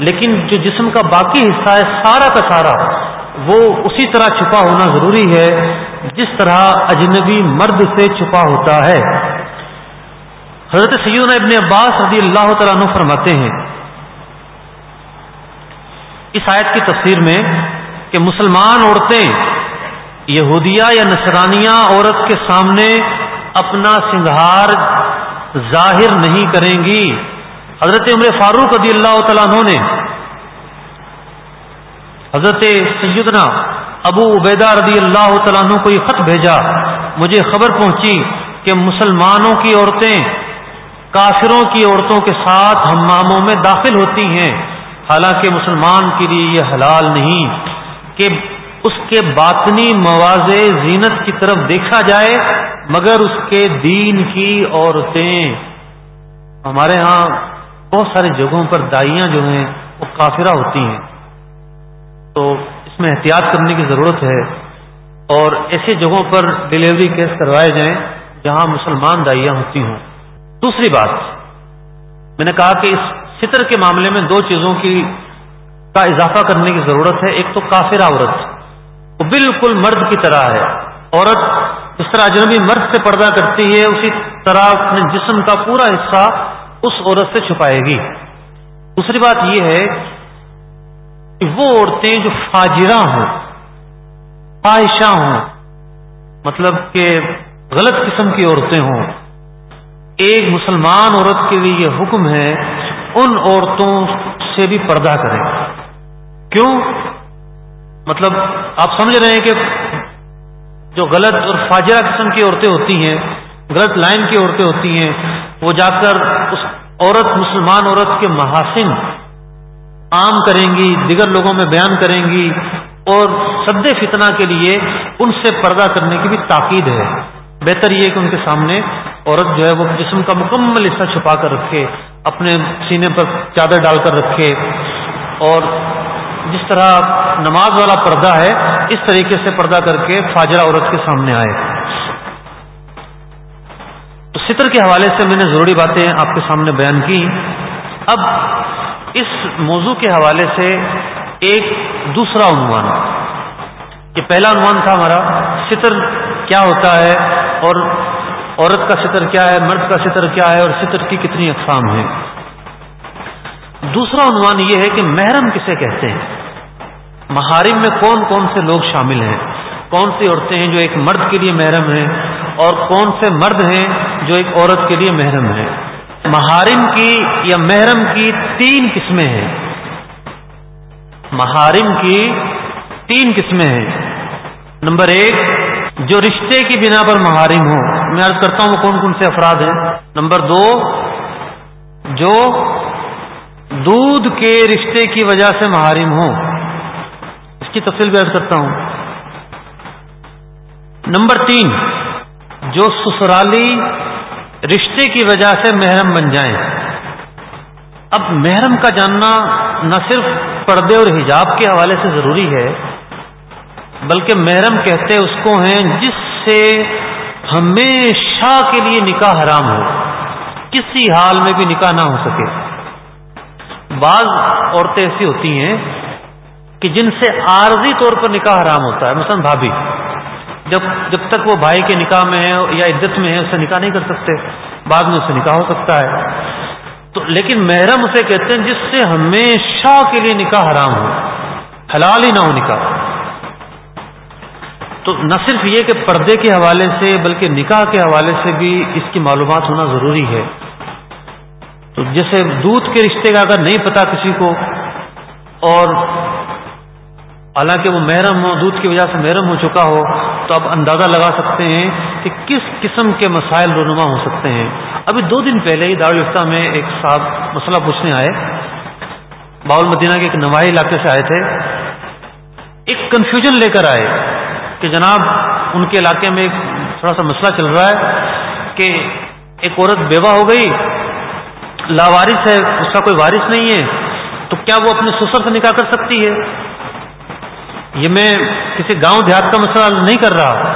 لیکن جو جسم کا باقی حصہ ہے، سارا کا سارا، وہ اسی طرح چھپا ہونا ضروری ہے۔ جس طرح اجنبی مرد سے چھپا ہوتا ہے۔ حضرت سیدنا ابن عباس رضی اللہ تعالیٰ عنہ فرماتے ہیں۔ اس آیت کی تفسیر میں کہ مسلمان عورتیں یہودیہ یا نصرانیہ عورت کے سامنے اپنا سنگھار ظاہر نہیں کریں گی۔ حضرت عمر فاروق رضی اللہ تعالیٰ عنہ نے حضرت سیدنا ابو عبیدہ رضی اللہ تعالیٰ عنہ کو یہ خط بھیجا، مجھے خبر پہنچی کہ مسلمانوں کی عورتیں کافروں کی عورتوں کے ساتھ ہماموں میں داخل ہوتی ہیں۔ حالانکہ مسلمان کے لیے یہ حلال نہیں کہ اس کے باطنی مواضع زینت کی طرف دیکھا جائے، مگر اس کے دین کی عورتیں۔ ہمارے ہاں بہت ساری جگہوں پر دائیاں جو ہیں، وہ کافرہ ہوتی ہیں۔ تو میں احتیاط کرنے کی ضرورت ہے اور ایسی جگہوں پر ڈلیوری کیس کروائے جائیں جہاں مسلمان دائیاں ہوتی ہوں۔ دوسری بات، میں نے کہا کہ اس فطر کے معاملے میں دو چیزوں کی کا اضافہ کرنے کی ضرورت ہے۔ ایک تو کافر عورت، وہ بالکل مرد کی طرح ہے۔ عورت جس طرح اجنبی مرد سے پردہ کرتی ہے، اسی طرح اپنے جسم کا پورا حصہ اس عورت سے چھپائے گی۔ دوسری بات یہ ہے وہ عورتیں جو فاجرہ ہوں خواہشاں ہوں مطلب کہ غلط قسم کی عورتیں ہوں، ایک مسلمان عورت کے لیے یہ حکم ہے، ان عورتوں سے بھی پردہ کریں۔ کیوں؟ مطلب آپ سمجھ رہے ہیں کہ جو غلط اور فاجرہ قسم کی عورتیں ہوتی ہیں، غلط لائن کی عورتیں ہوتی ہیں، وہ جا کر اس عورت، مسلمان عورت کے محاسن عام کریں گی، دیگر لوگوں میں بیان کریں گی اور سد فتنہ کے لیے ان سے پردہ کرنے کی بھی تاکید ہے۔ بہتر یہ کہ ان کے سامنے عورت جو ہے وہ جسم کا مکمل حصہ چھپا کر رکھے، اپنے سینے پر چادر ڈال کر رکھے۔ اور جس طرح نماز والا پردہ ہے، اس طریقے سے پردہ کر کے فاجرہ عورت کے سامنے آئے۔ تو ستر کے حوالے سے میں نے ضروری باتیں آپ کے سامنے بیان کی۔ اب اس موضوع کے حوالے سے ایک دوسرا عنوان یہ پہلا عنوان تھا ہمارا، ستر کیا ہوتا ہے اور عورت کا ستر کیا ہے، مرد کا ستر کیا ہے اور ستر کی کتنی اقسام ہیں۔ دوسرا عنوان یہ ہے کہ محرم کسے کہتے ہیں؟ محارم میں کون کون سے لوگ شامل ہیں؟ کون سی عورتیں ہیں جو ایک مرد کے لیے محرم ہیں اور کون سے مرد ہیں جو ایک عورت کے لیے محرم ہیں؟ محارم کی یا محرم کی تین قسمیں ہیں۔ محارم کی تین قسمیں ہیں۔ نمبر ایک، جو رشتے کی بنا پر محارم ہو میں عرض کرتا ہوں وہ کون کون سے افراد ہیں۔ نمبر دو، جو دودھ کے رشتے کی وجہ سے محارم ہوں۔ اس کی تفصیل بیان کرتا ہوں۔ نمبر تین، جو سسرالی رشتے کی وجہ سے محرم بن جائیں۔ اب محرم کا جاننا نہ صرف پردے اور حجاب کے حوالے سے ضروری ہے، بلکہ محرم کہتے اس کو ہیں جس سے ہمیشہ کے لیے نکاح حرام ہو۔ کسی حال میں بھی نکاح نہ ہو سکے۔ بعض عورتیں ایسی ہوتی ہیں کہ جن سے عارضی طور پر نکاح حرام ہوتا ہے، مثلا بھابھی۔ جب جب تک وہ بھائی کے نکاح میں ہے یا عزت میں ہے اسے نکاح نہیں کر سکتے۔ بعد میں اسے نکاح ہو سکتا ہے۔ تو لیکن محرم اسے کہتے ہیں جس سے ہمیشہ کے لیے نکاح حرام ہو۔ حلال ہی نہ ہو نکاح۔ تو نہ صرف یہ کہ پردے کے حوالے سے، بلکہ نکاح کے حوالے سے بھی اس کی معلومات ہونا ضروری ہے۔ تو جیسے دودھ کے رشتے کا اگر نہیں پتا کسی کو، اور حالانکہ وہ محرم ہو، دودھ کی وجہ سے محرم ہو چکا ہو، تو آپ اندازہ لگا سکتے ہیں کہ کس قسم کے مسائل رونما ہو سکتے ہیں۔ ابھی دو دن پہلے ہی دارالفتہ میں ایک صاحب مسئلہ پوچھنے آئے۔ باول مدینہ کے ایک نواحی علاقے سے آئے تھے۔ ایک کنفیوژن لے کر آئے کہ جناب ان کے علاقے میں ایک تھوڑا سا مسئلہ چل رہا ہے کہ ایک عورت بیوہ ہو گئی، لاوارث ہے، اس کا کوئی وارث نہیں ہے، تو کیا وہ اپنے سسر سے نکاح کر سکتی ہے؟ یہ میں کسی گاؤں دیہات کا مسئلہ نہیں کر رہا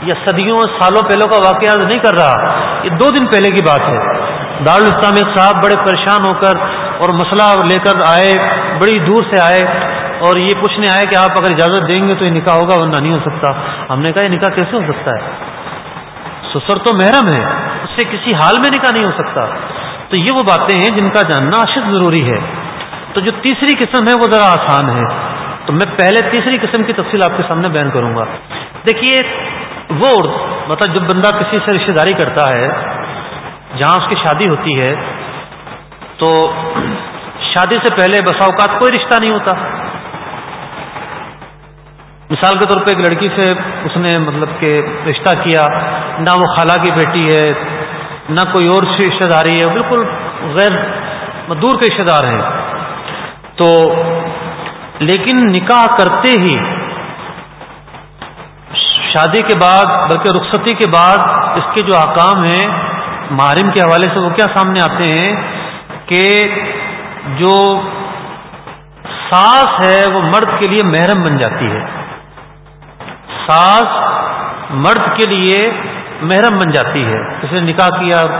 یا صدیوں سالوں پہلوں کا واقعہ نہیں کر رہا، یہ دو دن پہلے کی بات ہے۔ دارالاسلام صاحب بڑے پریشان ہو کر اور مسئلہ لے کر آئے، بڑی دور سے آئے اور یہ پوچھنے آئے کہ آپ اگر اجازت دیں گے تو یہ نکاح ہوگا؟ ورنہ نہیں ہو سکتا۔ ہم نے کہا، یہ نکاح کیسے ہو سکتا ہے؟ سسر تو محرم ہے، اس سے کسی حال میں نکاح نہیں ہو سکتا۔ تو یہ وہ باتیں ہیں جن کا جاننا اشد ضروری ہے۔ تو جو تیسری قسم ہے وہ ذرا آسان ہے۔ تو میں پہلے تیسری قسم کی تفصیل آپ کے سامنے بیان کروں گا۔ دیکھیے، وہ مطلب جب بندہ کسی سے رشتے داری کرتا ہے، جہاں اس کی شادی ہوتی ہے، تو شادی سے پہلے بسا اوقات کوئی رشتہ نہیں ہوتا۔ مثال کے طور پہ ایک لڑکی سے اس نے مطلب کہ رشتہ کیا، نہ وہ خالہ کی بیٹی ہے، نہ کوئی اور رشتے داری ہے، بالکل غیر دور کے رشتے دار ہیں۔ تو لیکن نکاح کرتے ہی، شادی کے بعد، بلکہ رخصتی کے بعد اس کے جو احکام ہیں، محرم کے حوالے سے وہ کیا سامنے آتے ہیں کہ جو ساس ہے، وہ مرد کے لیے محرم بن جاتی ہے۔ ساس مرد کے لیے محرم بن جاتی ہے۔ کسی نے نکاح کیا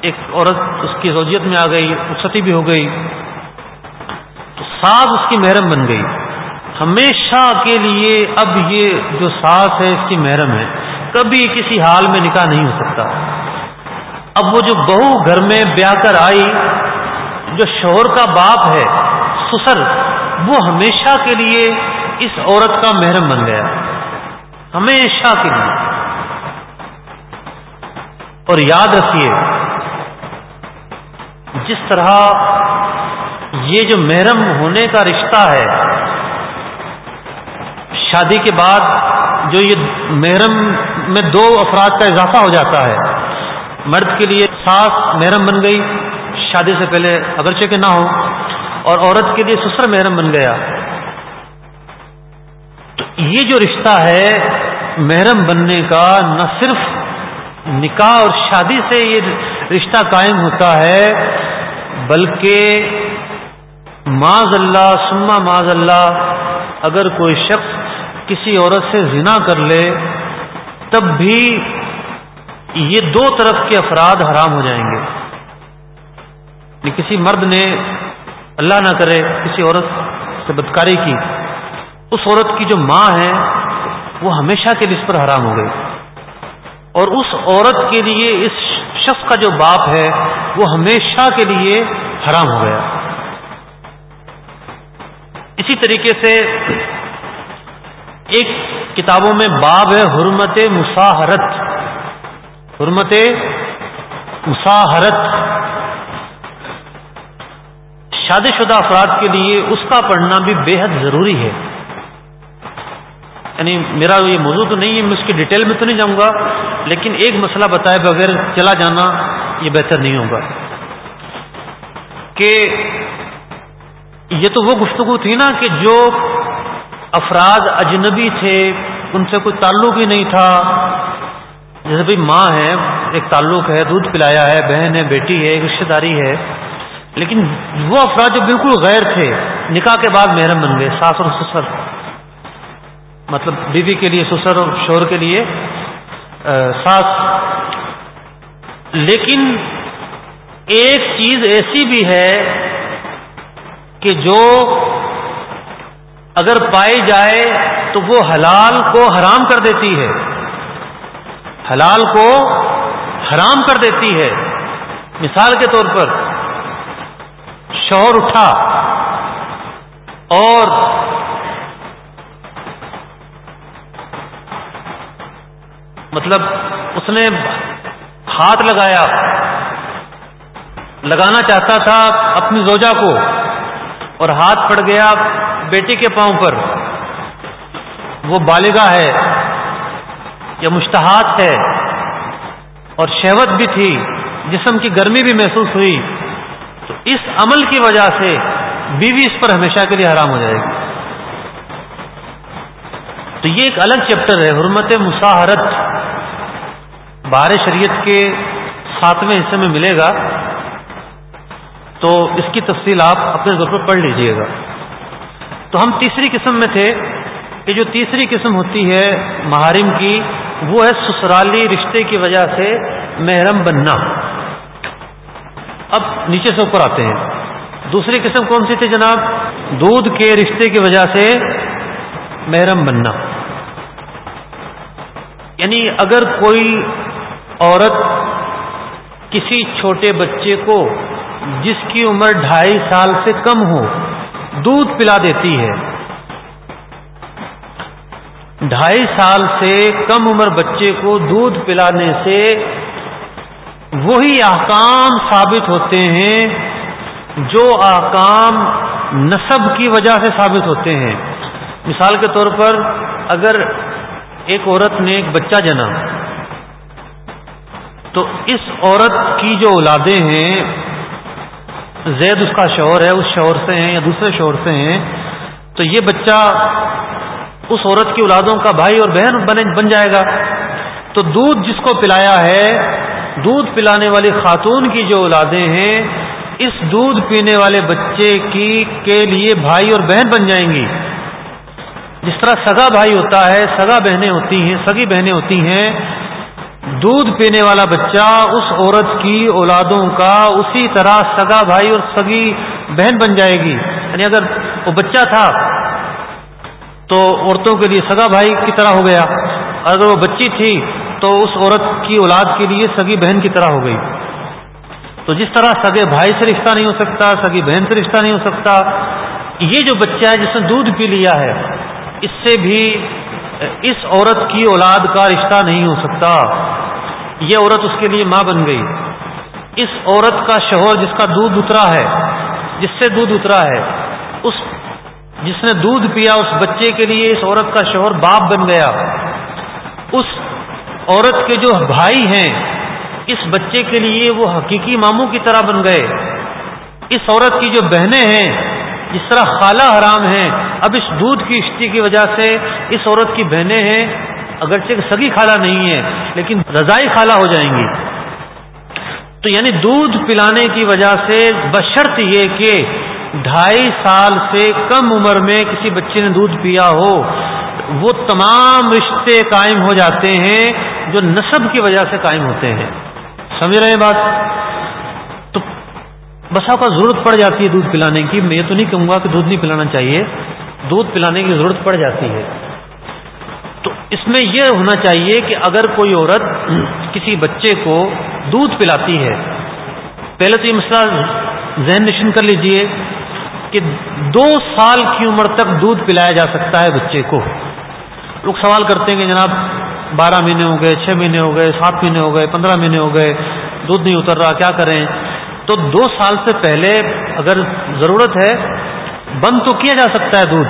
ایک عورت اس کی زوجیت میں آ گئی، رخصتی بھی ہو گئی۔ تو اس کی محرم بن گئی۔ ہمیشہ کے لیے اب یہ جو ساس ہے، اس کی محرم ہے۔ کبھی کسی حال میں نکاح نہیں ہو سکتا۔ اب وہ جو بہو گھر میں بیاہ کر آئی، جو شوہر کا باپ ہے، سسر، وہ ہمیشہ کے لیے اس عورت کا محرم بن گیا۔ ہمیشہ کے لیے۔ اور یاد رکھیے، جس طرح یہ جو محرم ہونے کا رشتہ ہے، شادی کے بعد جو یہ محرم میں دو افراد کا اضافہ ہو جاتا ہے۔ مرد کے لیے ساس محرم بن گئی، شادی سے پہلے اگرچہ کہ نہ ہو، اور عورت کے لیے سسر محرم بن گیا۔ تو یہ جو رشتہ ہے، محرم بننے کا نہ صرف نکاح اور شادی سے یہ رشتہ قائم ہوتا ہے، بلکہ معذ اللہ سما معذ اللہ، اگر کوئی شخص کسی عورت سے زنا کر لے، تب بھی یہ دو طرف کے افراد حرام ہو جائیں گے۔ یعنی کسی مرد نے اللہ نہ کرے، کسی عورت سے بدکاری کی، اس عورت کی جو ماں ہے، وہ ہمیشہ کے لیے اس پر حرام ہو گئی۔ اور اس عورت کے لیے، اس شخص کا جو باپ ہے، وہ ہمیشہ کے لیے حرام ہو گیا۔ اسی طریقے سے ایک کتابوں میں باب ہے حرمت مساحرت حرمت مساحرت شادی شدہ افراد کے لیے اس کا پڑھنا بھی بے حد ضروری ہے۔ یعنی میرا یہ موضوع تو نہیں ہے، میں اس کی ڈیٹیل میں تو نہیں جاؤں گا، لیکن ایک مسئلہ بتائے بغیر چلا جانا یہ بہتر نہیں ہوگا۔ کہ یہ تو وہ گفتگو تھی نا کہ جو افراد اجنبی تھے، ان سے کوئی تعلق ہی نہیں تھا۔ جیسے بھائی ماں ہے، ایک تعلق ہے، دودھ پلایا ہے، بہن ہے، بیٹی ہے، ایک رشتے داری ہے۔ لیکن وہ افراد جو بالکل غیر تھے، نکاح کے بعد محرم بن گئے، ساس اور سسر۔ مطلب بیوی کے لیے سسر اور شور کے لیے ساس۔ لیکن ایک چیز ایسی بھی ہے کہ جو اگر پائی جائے تو وہ حلال کو حرام کر دیتی ہے۔ حلال کو حرام کر دیتی ہے۔ مثال کے طور پر شوہر اٹھا اور مطلب اس نے ہاتھ لگایا۔ لگانا چاہتا تھا اپنی زوجہ کو۔ اور ہاتھ پڑ گیا بیٹی کے پاؤں پر۔ وہ بالغہ ہے یا مشتہات ہے۔ اور شہوت بھی تھی، جسم کی گرمی بھی محسوس ہوئی۔ تو اس عمل کی وجہ سے بیوی اس پر ہمیشہ کے لیے حرام ہو جائے گی۔ تو یہ ایک الگ چیپٹر ہے، حرمت مساحرت بار شریعت کے ساتویں حصے میں ملے گا۔ تو اس کی تفصیل آپ اپنے طور پر پڑھ لیجیے گا۔ تو ہم تیسری قسم میں تھے کہ جو تیسری قسم ہوتی ہے محارم کی، وہ ہے سسرالی رشتے کی وجہ سے محرم بننا۔ اب نیچے سے اوپر آتے ہیں۔ دوسری قسم کون سی تھی جناب؟ دودھ کے رشتے کی وجہ سے محرم بننا۔ یعنی اگر کوئی عورت کسی چھوٹے بچے کو جس کی عمر ڈھائی سال سے کم ہو، دودھ پلا دیتی ہے۔ ڈھائی سال سے کم عمر بچے کو دودھ پلانے سے وہی احکام ثابت ہوتے ہیں جو احکام نصب کی وجہ سے ثابت ہوتے ہیں۔ مثال کے طور پر اگر ایک عورت نے ایک بچہ جنا تو اس عورت کی جو اولادیں ہیں زید اس کا شوہر ہے، اس شوہر سے ہیں یا دوسرے شوہر سے ہیں، تو یہ بچہ اس عورت کی اولادوں کا بھائی اور بہن بن جائے گا۔ تو دودھ جس کو پلایا ہے، دودھ پلانے والی خاتون کی جو اولادیں ہیں، اس دودھ پینے والے بچے کی کے لیے بھائی اور بہن بن جائیں گی۔ جس طرح سگا بھائی ہوتا ہے، سگا بہنیں ہوتی ہیں، سگی بہنیں ہوتی ہیں دودھ پینے والا بچہ، اس عورت کی اولادوں کا اسی طرح سگا بھائی اور سگی بہن بن جائے گی۔ یعنی اگر وہ بچہ تھا تو عورتوں کے لیے سگا بھائی کی طرح ہو گیا۔ اگر وہ بچی تھی تو اس عورت کی اولاد کے لیے سگی بہن کی طرح ہو گئی۔ تو جس طرح سگے بھائی سے رشتہ نہیں ہو سکتا سگی بہن سے رشتہ نہیں ہو سکتا، یہ جو بچہ ہے، جس نے دودھ پی لیا ہے، اس سے بھی اس عورت کی اولاد کا رشتہ نہیں ہو سکتا۔ یہ عورت اس کے لیے ماں بن گئی۔ اس عورت کا شوہر جس کا دودھ اترا ہے، جس سے دودھ اترا ہے، اس جس نے دودھ پیا اس بچے کے لیے اس عورت کا شوہر باپ بن گیا۔ اس عورت کے جو بھائی ہیں، اس بچے کے لیے وہ حقیقی ماموں کی طرح بن گئے۔ اس عورت کی جو بہنیں ہیں جس طرح خالہ حرام ہیں، اب اس دودھ کی اشتی کی وجہ سے اس عورت کی بہنیں ہیں، اگرچہ سگی خالہ نہیں ہے لیکن رضائی خالہ ہو جائیں گی۔ تو یعنی دودھ پلانے کی وجہ سے بشرط یہ کہ ڈھائی سال سے کم عمر میں کسی بچے نے دودھ پیا ہو، وہ تمام رشتے قائم ہو جاتے ہیں جو نصب کی وجہ سے قائم ہوتے ہیں۔ سمجھ رہے ہیں بات؟ تو بسا کا ضرورت پڑ جاتی ہے دودھ پلانے کی، میں یہ تو نہیں کہوں گا کہ دودھ نہیں پلانا چاہیے، دودھ پلانے کی ضرورت پڑ جاتی ہے۔ تو اس میں یہ ہونا چاہیے کہ اگر کوئی عورت کسی بچے کو دودھ پلاتی ہے، پہلے تو یہ مسئلہ ذہن نشن کر لیجیے کہ دو سال کی عمر تک دودھ پلایا جا سکتا ہے بچے کو۔ لوگ سوال کرتے ہیں کہ جناب بارہ مہینے ہو گئے، چھ مہینے ہو گئے، سات مہینے ہو گئے، پندرہ مہینے ہو گئے، دودھ نہیں اتر رہا، کیا کریں؟ تو دو سال سے پہلے اگر ضرورت ہے، بند تو کیا جا سکتا ہے دودھ؟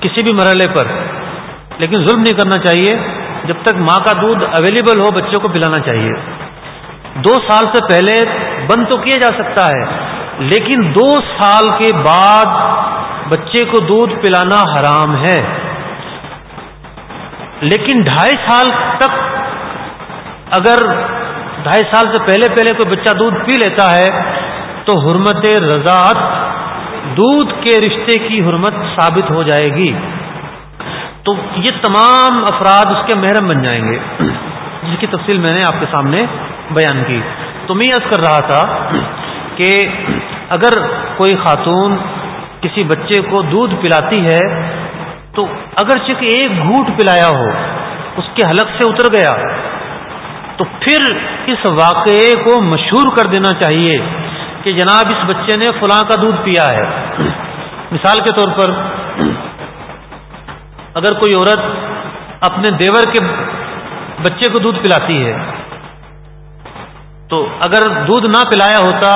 کسی بھی مرحلے پر۔ لیکن ظلم نہیں کرنا چاہیے۔ جب تک ماں کا دودھ اویلیبل ہو، بچوں کو پلانا چاہیے۔ دو سال سے پہلے بند تو کیا جا سکتا ہے، لیکن دو سال کے بعد بچے کو دودھ پلانا حرام ہے۔ لیکن ڈھائی سال تک اگر ڈھائی سال سے پہلے پہلے کوئی بچہ دودھ پی لیتا ہے تو حرمت رضاعت دودھ کے رشتے کی حرمت ثابت ہو جائے گی۔ تو یہ تمام افراد اس کے محرم بن جائیں گے۔ جس کی تفصیل میں نے آپ کے سامنے بیان کی۔ تو میں عرض کر رہا تھا کہ اگر کوئی خاتون کسی بچے کو دودھ پلاتی ہے تو اگر چک ایک گھوٹ پلایا ہو، اس کے حلق سے اتر گیا۔ تو پھر اس واقعے کو مشہور کر دینا چاہیے کہ جناب اس بچے نے فلاں کا دودھ پیا ہے۔ مثال کے طور پر اگر کوئی عورت اپنے دیور کے بچے کو دودھ پلاتی ہے، تو اگر دودھ نہ پلایا ہوتا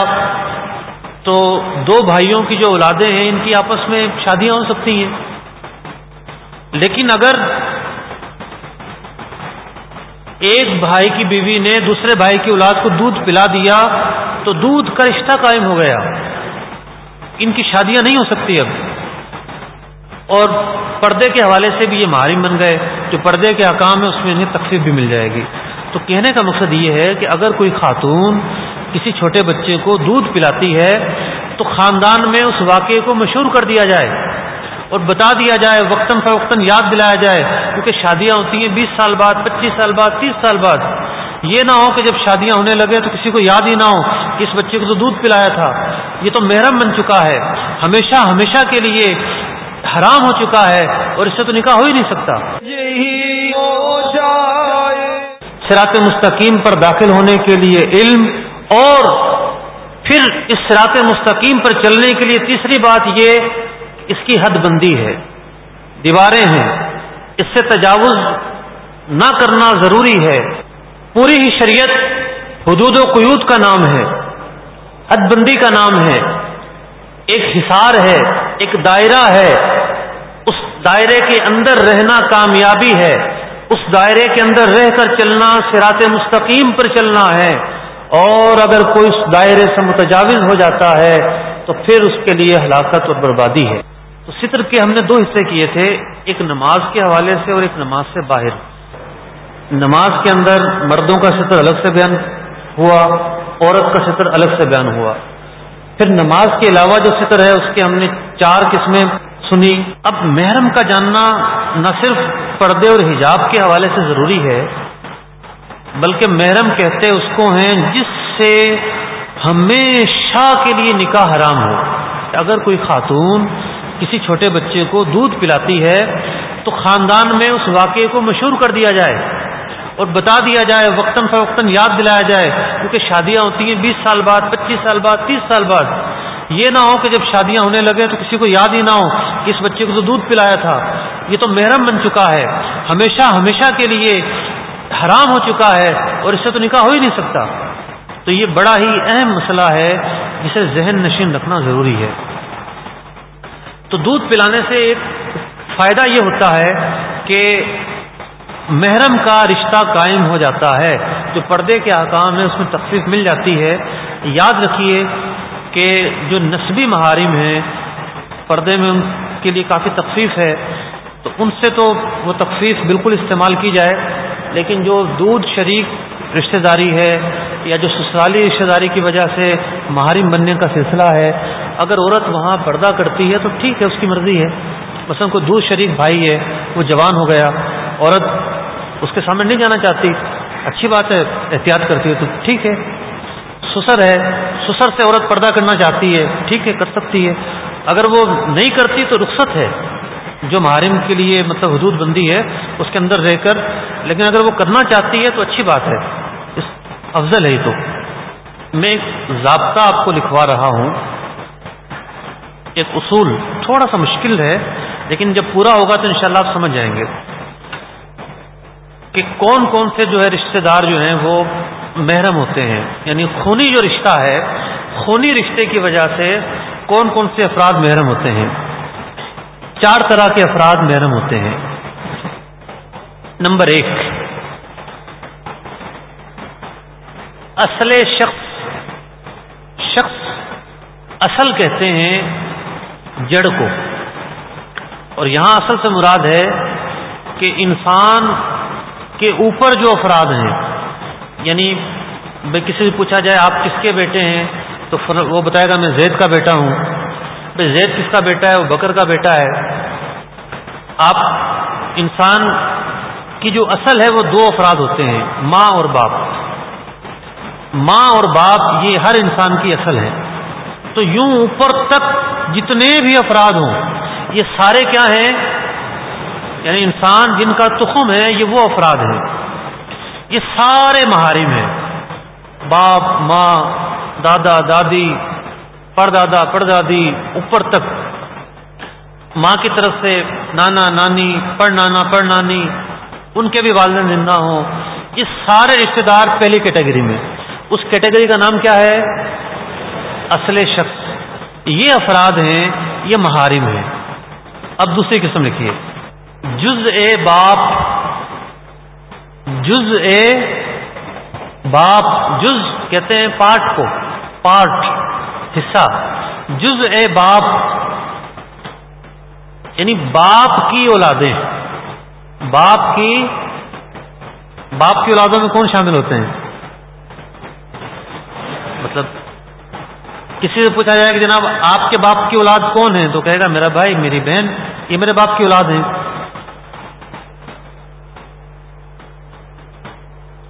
تو دو بھائیوں کی جو اولادیں ہیں، ان کی آپس میں شادیاں ہو سکتی ہیں۔ لیکن اگر ایک بھائی کی بیوی نے دوسرے بھائی کی اولاد کو دودھ پلا دیا تو دودھ کا رشتہ قائم ہو گیا۔ ان کی شادیاں نہیں ہو سکتی اب۔ اور پردے کے حوالے سے بھی یہ محرم بن گئے۔ جو پردے کے حکام ہے اس میں انہیں تخفیف بھی مل جائے گی۔ تو کہنے کا مقصد یہ ہے کہ اگر کوئی خاتون کسی چھوٹے بچے کو دودھ پلاتی ہے، تو خاندان میں اس واقعے کو مشہور کر دیا جائے۔ اور بتا دیا جائے، وقتاً فوقتاً یاد دلایا جائے، کیونکہ شادیاں ہوتی ہیں بیس سال بعد، پچیس سال بعد، تیس سال بعد۔ یہ نہ ہو کہ جب شادیاں ہونے لگے تو کسی کو یاد ہی نہ ہو کہ اس بچے کو تو دودھ پلایا تھا۔ یہ تو محرم بن چکا ہے۔ ہمیشہ ہمیشہ کے لیے حرام ہو چکا ہے اور اس سے تو نکاح ہو ہی نہیں سکتا۔ سرات مستقیم پر داخل ہونے کے لیے علم اور پھر اس سرات مستقیم پر چلنے کے لیے تیسری بات یہ اس کی حد بندی ہے، دیواریں ہیں۔ اس سے تجاوز نہ کرنا ضروری ہے۔ پوری ہی شریعت حدود و قیود کا نام ہے، حد بندی کا نام ہے۔ ایک حصار ہے، ایک دائرہ ہے۔ اس دائرے کے اندر رہنا کامیابی ہے۔ اس دائرے کے اندر رہ کر چلنا سرات مستقیم پر چلنا ہے۔ اور اگر کوئی اس دائرے سے متجاوز ہو جاتا ہے، تو پھر اس کے لیے ہلاکت اور بربادی ہے۔ تو ستر کے ہم نے دو حصے کیے تھے، ایک نماز کے حوالے سے اور ایک نماز سے باہر۔ نماز کے اندر مردوں کا ستر الگ سے بیان ہوا، عورت کا ستر الگ سے بیان ہوا۔ پھر نماز کے علاوہ جو ستر ہے، اس کے ہم نے چار قسمیں سنی۔ اب محرم کا جاننا نہ صرف پردے اور حجاب کے حوالے سے ضروری ہے، بلکہ محرم کہتے اس کو ہیں جس سے ہمیشہ کے لیے نکاح حرام ہو۔ اگر کوئی خاتون کسی چھوٹے بچے کو دودھ پلاتی ہے تو خاندان میں اس واقعے کو مشہور کر دیا جائے اور بتا دیا جائے، وقتاً فوقتاً یاد دلایا جائے کیونکہ شادیاں ہوتی ہیں بیس سال بعد، پچیس سال بعد، تیس سال بعد۔ یہ نہ ہو کہ جب شادیاں ہونے لگے تو کسی کو یاد ہی نہ ہو کہ اس بچے کو تو دودھ پلایا تھا۔ یہ تو محرم بن چکا ہے۔ ہمیشہ ہمیشہ کے لیے حرام ہو چکا ہے اور اس سے تو نکاح ہو ہی نہیں سکتا۔ تو یہ بڑا ہی اہم مسئلہ ہے جسے ذہن نشین رکھنا ضروری ہے۔ تو دودھ پلانے سے ایک فائدہ یہ ہوتا ہے کہ محرم کا رشتہ قائم ہو جاتا ہے، جو پردے کے احکام ہے اس میں تخفیف مل جاتی ہے۔ یاد رکھیے کہ جو نسبی محارم ہیں، پردے میں ان کے لیے کافی تخفیف ہے۔ تو ان سے تو وہ تخفیف بالکل استعمال کی جائے، لیکن جو دودھ شریک رشتہ داری ہے یا جو سسرالی رشتہ داری کی وجہ سے محارم بننے کا سلسلہ ہے اگر عورت وہاں پردہ کرتی ہے تو ٹھیک ہے، اس کی مرضی ہے۔ مثلا کوئی دودھ شریک بھائی ہے، وہ جوان ہو گیا، عورت اس کے سامنے نہیں جانا چاہتی، اچھی بات ہے، احتیاط کرتی ہے تو ٹھیک ہے۔ سسر ہے، سسر سے عورت پردہ کرنا چاہتی ہے، ٹھیک ہے، کر سکتی ہے۔ اگر وہ نہیں کرتی تو رخصت ہے، جو محرم کے لیے مطلب حدود بندی ہے، اس کے اندر رہ کر۔ لیکن اگر وہ کرنا چاہتی ہے تو اچھی بات ہے۔ اس افضل ہے تو۔ میں ایک ضابطہ آپ کو لکھوا رہا ہوں۔ ایک اصول تھوڑا سا مشکل ہے، لیکن جب پورا ہوگا تو انشاءاللہ آپ سمجھ جائیں گے کہ کون کون سے جو ہے رشتہ دار جو ہیں وہ محرم ہوتے ہیں۔ یعنی خونی جو رشتہ ہے، خونی رشتے کی وجہ سے کون کون سے افراد محرم ہوتے ہیں۔ چار طرح کے افراد محرم ہوتے ہیں۔ نمبر ایک، اصل شخص شخص اصل کہتے ہیں جڑ کو۔ اور یہاں اصل سے مراد ہے کہ انسان کے اوپر جو افراد ہیں یعنی بھائی کسی سے پوچھا جائے آپ کس کے بیٹے ہیں، تو وہ بتائے گا میں زید کا بیٹا ہوں۔ بھائی زید کس کا بیٹا ہے؟ وہ بکر کا بیٹا ہے۔ آپ انسان کی جو اصل ہے، وہ دو افراد ہوتے ہیں، ماں اور باپ۔ ماں اور باپ، یہ ہر انسان کی اصل ہے۔ تو یوں اوپر تک جتنے بھی افراد ہوں، یہ سارے کیا ہیں؟ یعنی انسان جن کا تخم ہے، یہ وہ افراد ہیں۔ یہ سارے محارم ہیں۔ باپ، ماں، دادا، دادی، پردادا، پردادی، اوپر تک۔ ماں کی طرف سے نانا، نانی پڑ نانا پڑ نانی ان کے بھی والدین زندہ ہوں۔ یہ سارے رشتے دار پہلی کیٹیگری میں۔ اس کیٹیگری کا نام کیا ہے؟ اصل شخص. یہ افراد ہیں، یہ محارم ہیں۔ اب دوسری قسم لکھیے۔ جز اے باپ جز اے باپ جز کہتے ہیں پارٹ کو، پارٹ، حصہ۔ جز اے باپ یعنی باپ کی اولادیں۔ باپ کی باپ کی اولادوں میں کون شامل ہوتے ہیں؟ مطلب کسی سے پوچھا جائے کہ جناب آپ کے باپ کی اولاد کون ہے تو کہے گا، میرا بھائی، میری بہن، یہ میرے باپ کی اولاد ہیں۔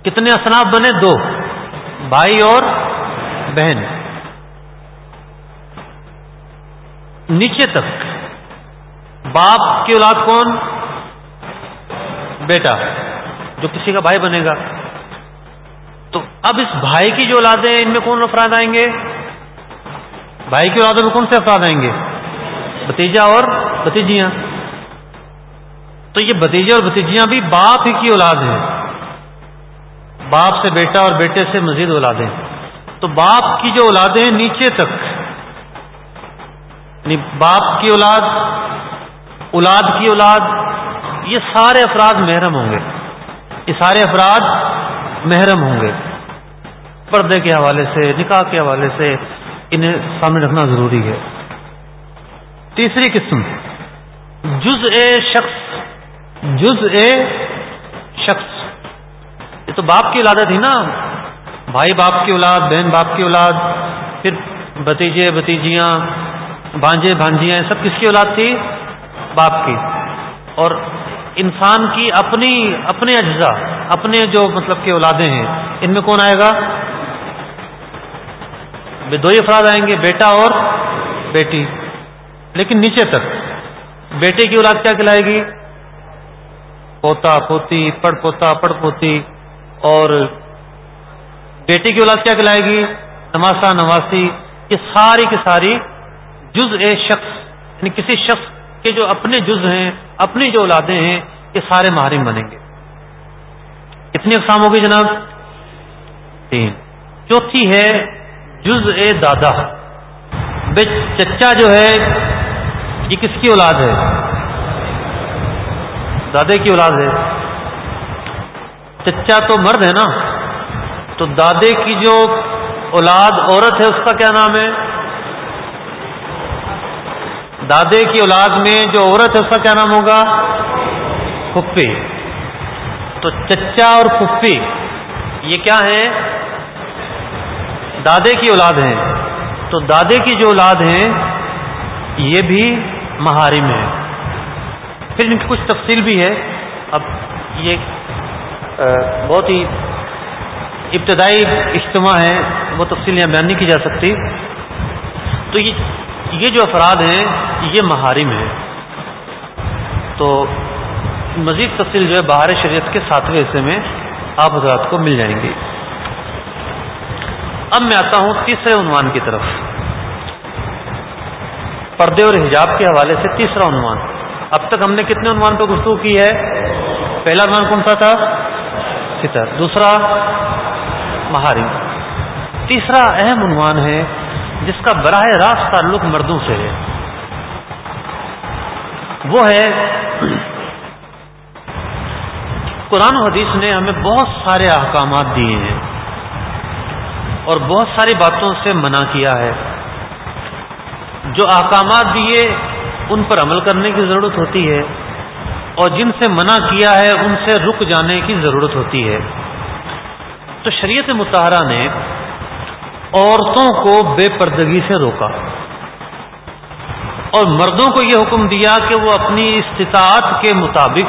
کتنے اصناف بنے؟ دو، بھائی اور بہن۔ نیچے تک، باپ کی اولاد کون؟ بیٹا، جو کسی کا بھائی بنے گا۔ تو اب اس بھائی کی جو اولادیں ان میں کون افراد آئیں گے؟ بھائی کی اولادوں میں کون سے افراد آئیں گے؟ بتیجا اور بتیجیاں تو یہ بتیجے اور بتیجیاں بھی باپ ہی کی اولاد ہیں۔ باپ سے بیٹا اور بیٹے سے مزید اولادیں۔ تو باپ کی جو اولادیں ہیں نیچے تک یعنی باپ کی اولاد اولاد کی اولاد، یہ سارے افراد محرم ہوں گے۔ یہ سارے افراد محرم ہوں گے۔ پردے کے حوالے سے، نکاح کے حوالے سے انہیں سامنے رکھنا ضروری ہے۔ تیسری قسم جز اے شخص جز اے شخص۔ یہ تو باپ کی اولادت تھی نا۔ بھائی باپ کی اولاد، بہن باپ کی اولاد، پھر بتیجے بتیجیاں بانجے بھانجیاں سب کس کی اولاد تھی؟ باپ کی۔ اور انسان کی اپنی، اپنے اجزاء، اپنے جو مطلب کہ اولادیں ہیں، ان میں کون آئے گا؟ دو ہی افراد آئیں گے، بیٹا اور بیٹی۔ لیکن نیچے تک، بیٹے کی اولاد کیا کہلائے گی؟ پوتا، پوتی پڑ پوتا پڑ پوتی۔ اور بیٹی کی اولاد کیا کہلائے گی؟ نواسا نواسی۔ یہ ساری کی ساری جز اے شخص یعنی کسی شخص کے جو اپنے جز ہیں، اپنی جو اولادیں ہیں، یہ سارے محرم بنیں گے۔ کتنی اقسام ہوگی جناب؟ تین۔ چوتھی ہے جز اے دادا بے چچا جو ہے، یہ کس کی اولاد ہے؟ دادے کی اولاد ہے۔ چچا تو مرد ہے نا؟ تو دادے کی جو اولاد عورت ہے، اس کا کیا نام ہے؟ دادے کی اولاد میں جو عورت ہے، اس کا کیا نام ہوگا؟ پھپھی۔ تو چچا اور پھپھی، یہ کیا ہے دادے کی اولاد ہیں۔ تو دادے کی جو اولاد ہیں، یہ بھی محارم ہے پھر ان کی کچھ تفصیل بھی ہے۔ اب یہ بہت ہی ابتدائی اجتماع ہے وہ تفصیل یہاں بیان نہیں کی جا سکتی۔ تو یہ جو افراد ہیں، یہ محارم ہیں۔ تو مزید تفصیل جو ہے باہر شریعت کے ساتویں حصے میں آپ حضرات کو مل جائیں گی اب میں آتا ہوں تیسرے عنوان کی طرف۔ پردے اور حجاب کے حوالے سے تیسرا عنوان۔ اب تک ہم نے کتنے عنوان پہ گفتگو کی ہے؟ پہلا عنوان کون سا تھا؟ ستر۔ دوسرا، مہاری۔ تیسرا اہم عنوان ہے، جس کا براہ راست تعلق مردوں سے ہے۔ وہ ہے، قرآن و حدیث نے ہمیں بہت سارے احکامات دیے ہیں۔ اور بہت ساری باتوں سے منع کیا ہے۔ جو احکامات دیے ان پر عمل کرنے کی ضرورت ہوتی ہے اور جن سے منع کیا ہے، ان سے رک جانے کی ضرورت ہوتی ہے۔ تو شریعت متحرہ نے عورتوں کو بے پردگی سے روکا۔ اور مردوں کو یہ حکم دیا کہ وہ اپنی استطاعت کے مطابق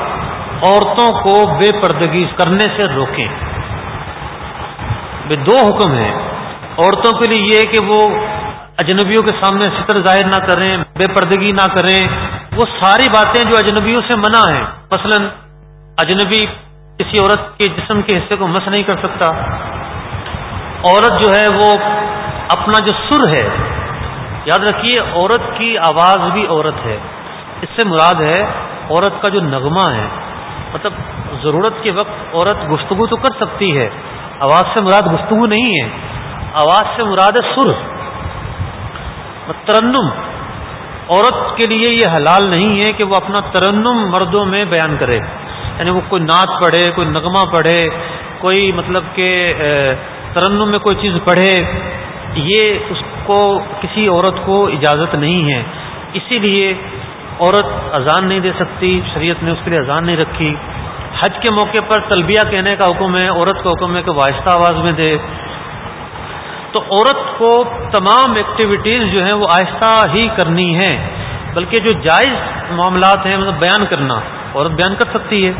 عورتوں کو بے پردگی کرنے سے روکیں۔ بے دو حکم ہیں۔ عورتوں کے لیے یہ کہ وہ اجنبیوں کے سامنے ستر ظاہر نہ کریں، بے پردگی نہ کریں، وہ ساری باتیں جو اجنبیوں سے منع ہیں۔ مثلا اجنبی کسی عورت کے جسم کے حصے کو مس نہیں کر سکتا۔ عورت جو ہے وہ اپنا جو سر ہے، یاد رکھیے عورت کی آواز بھی عورت ہے۔ اس سے مراد ہے عورت کا جو نغمہ ہے۔ مطلب ضرورت کے وقت عورت گفتگو تو کر سکتی ہے۔ آواز سے مراد گفتگو نہیں ہے۔ آواز سے مراد ہے سر ترنم. عورت کے لیے یہ حلال نہیں ہے کہ وہ اپنا ترنم مردوں میں بیان کرے. یعنی وہ کوئی نعت پڑھے، کوئی نغمہ پڑھے، کوئی مطلب کہ ترنم میں کوئی چیز پڑھے، یہ اس کو، کسی عورت کو اجازت نہیں ہے. اسی لیے عورت اذان نہیں دے سکتی، شریعت نے اس کے لیے اذان نہیں رکھی. حج کے موقع پر تلبیہ کہنے کا حکم ہے، عورت کا حکم ہے کہ وائستہ آواز میں دے. تو عورت کو تمام ایکٹیویٹیز جو ہیں وہ آہستہ ہی کرنی ہے بلکہ جو جائز معاملات ہیں مطلب بیان کرنا، عورت بیان کر سکتی ہے۔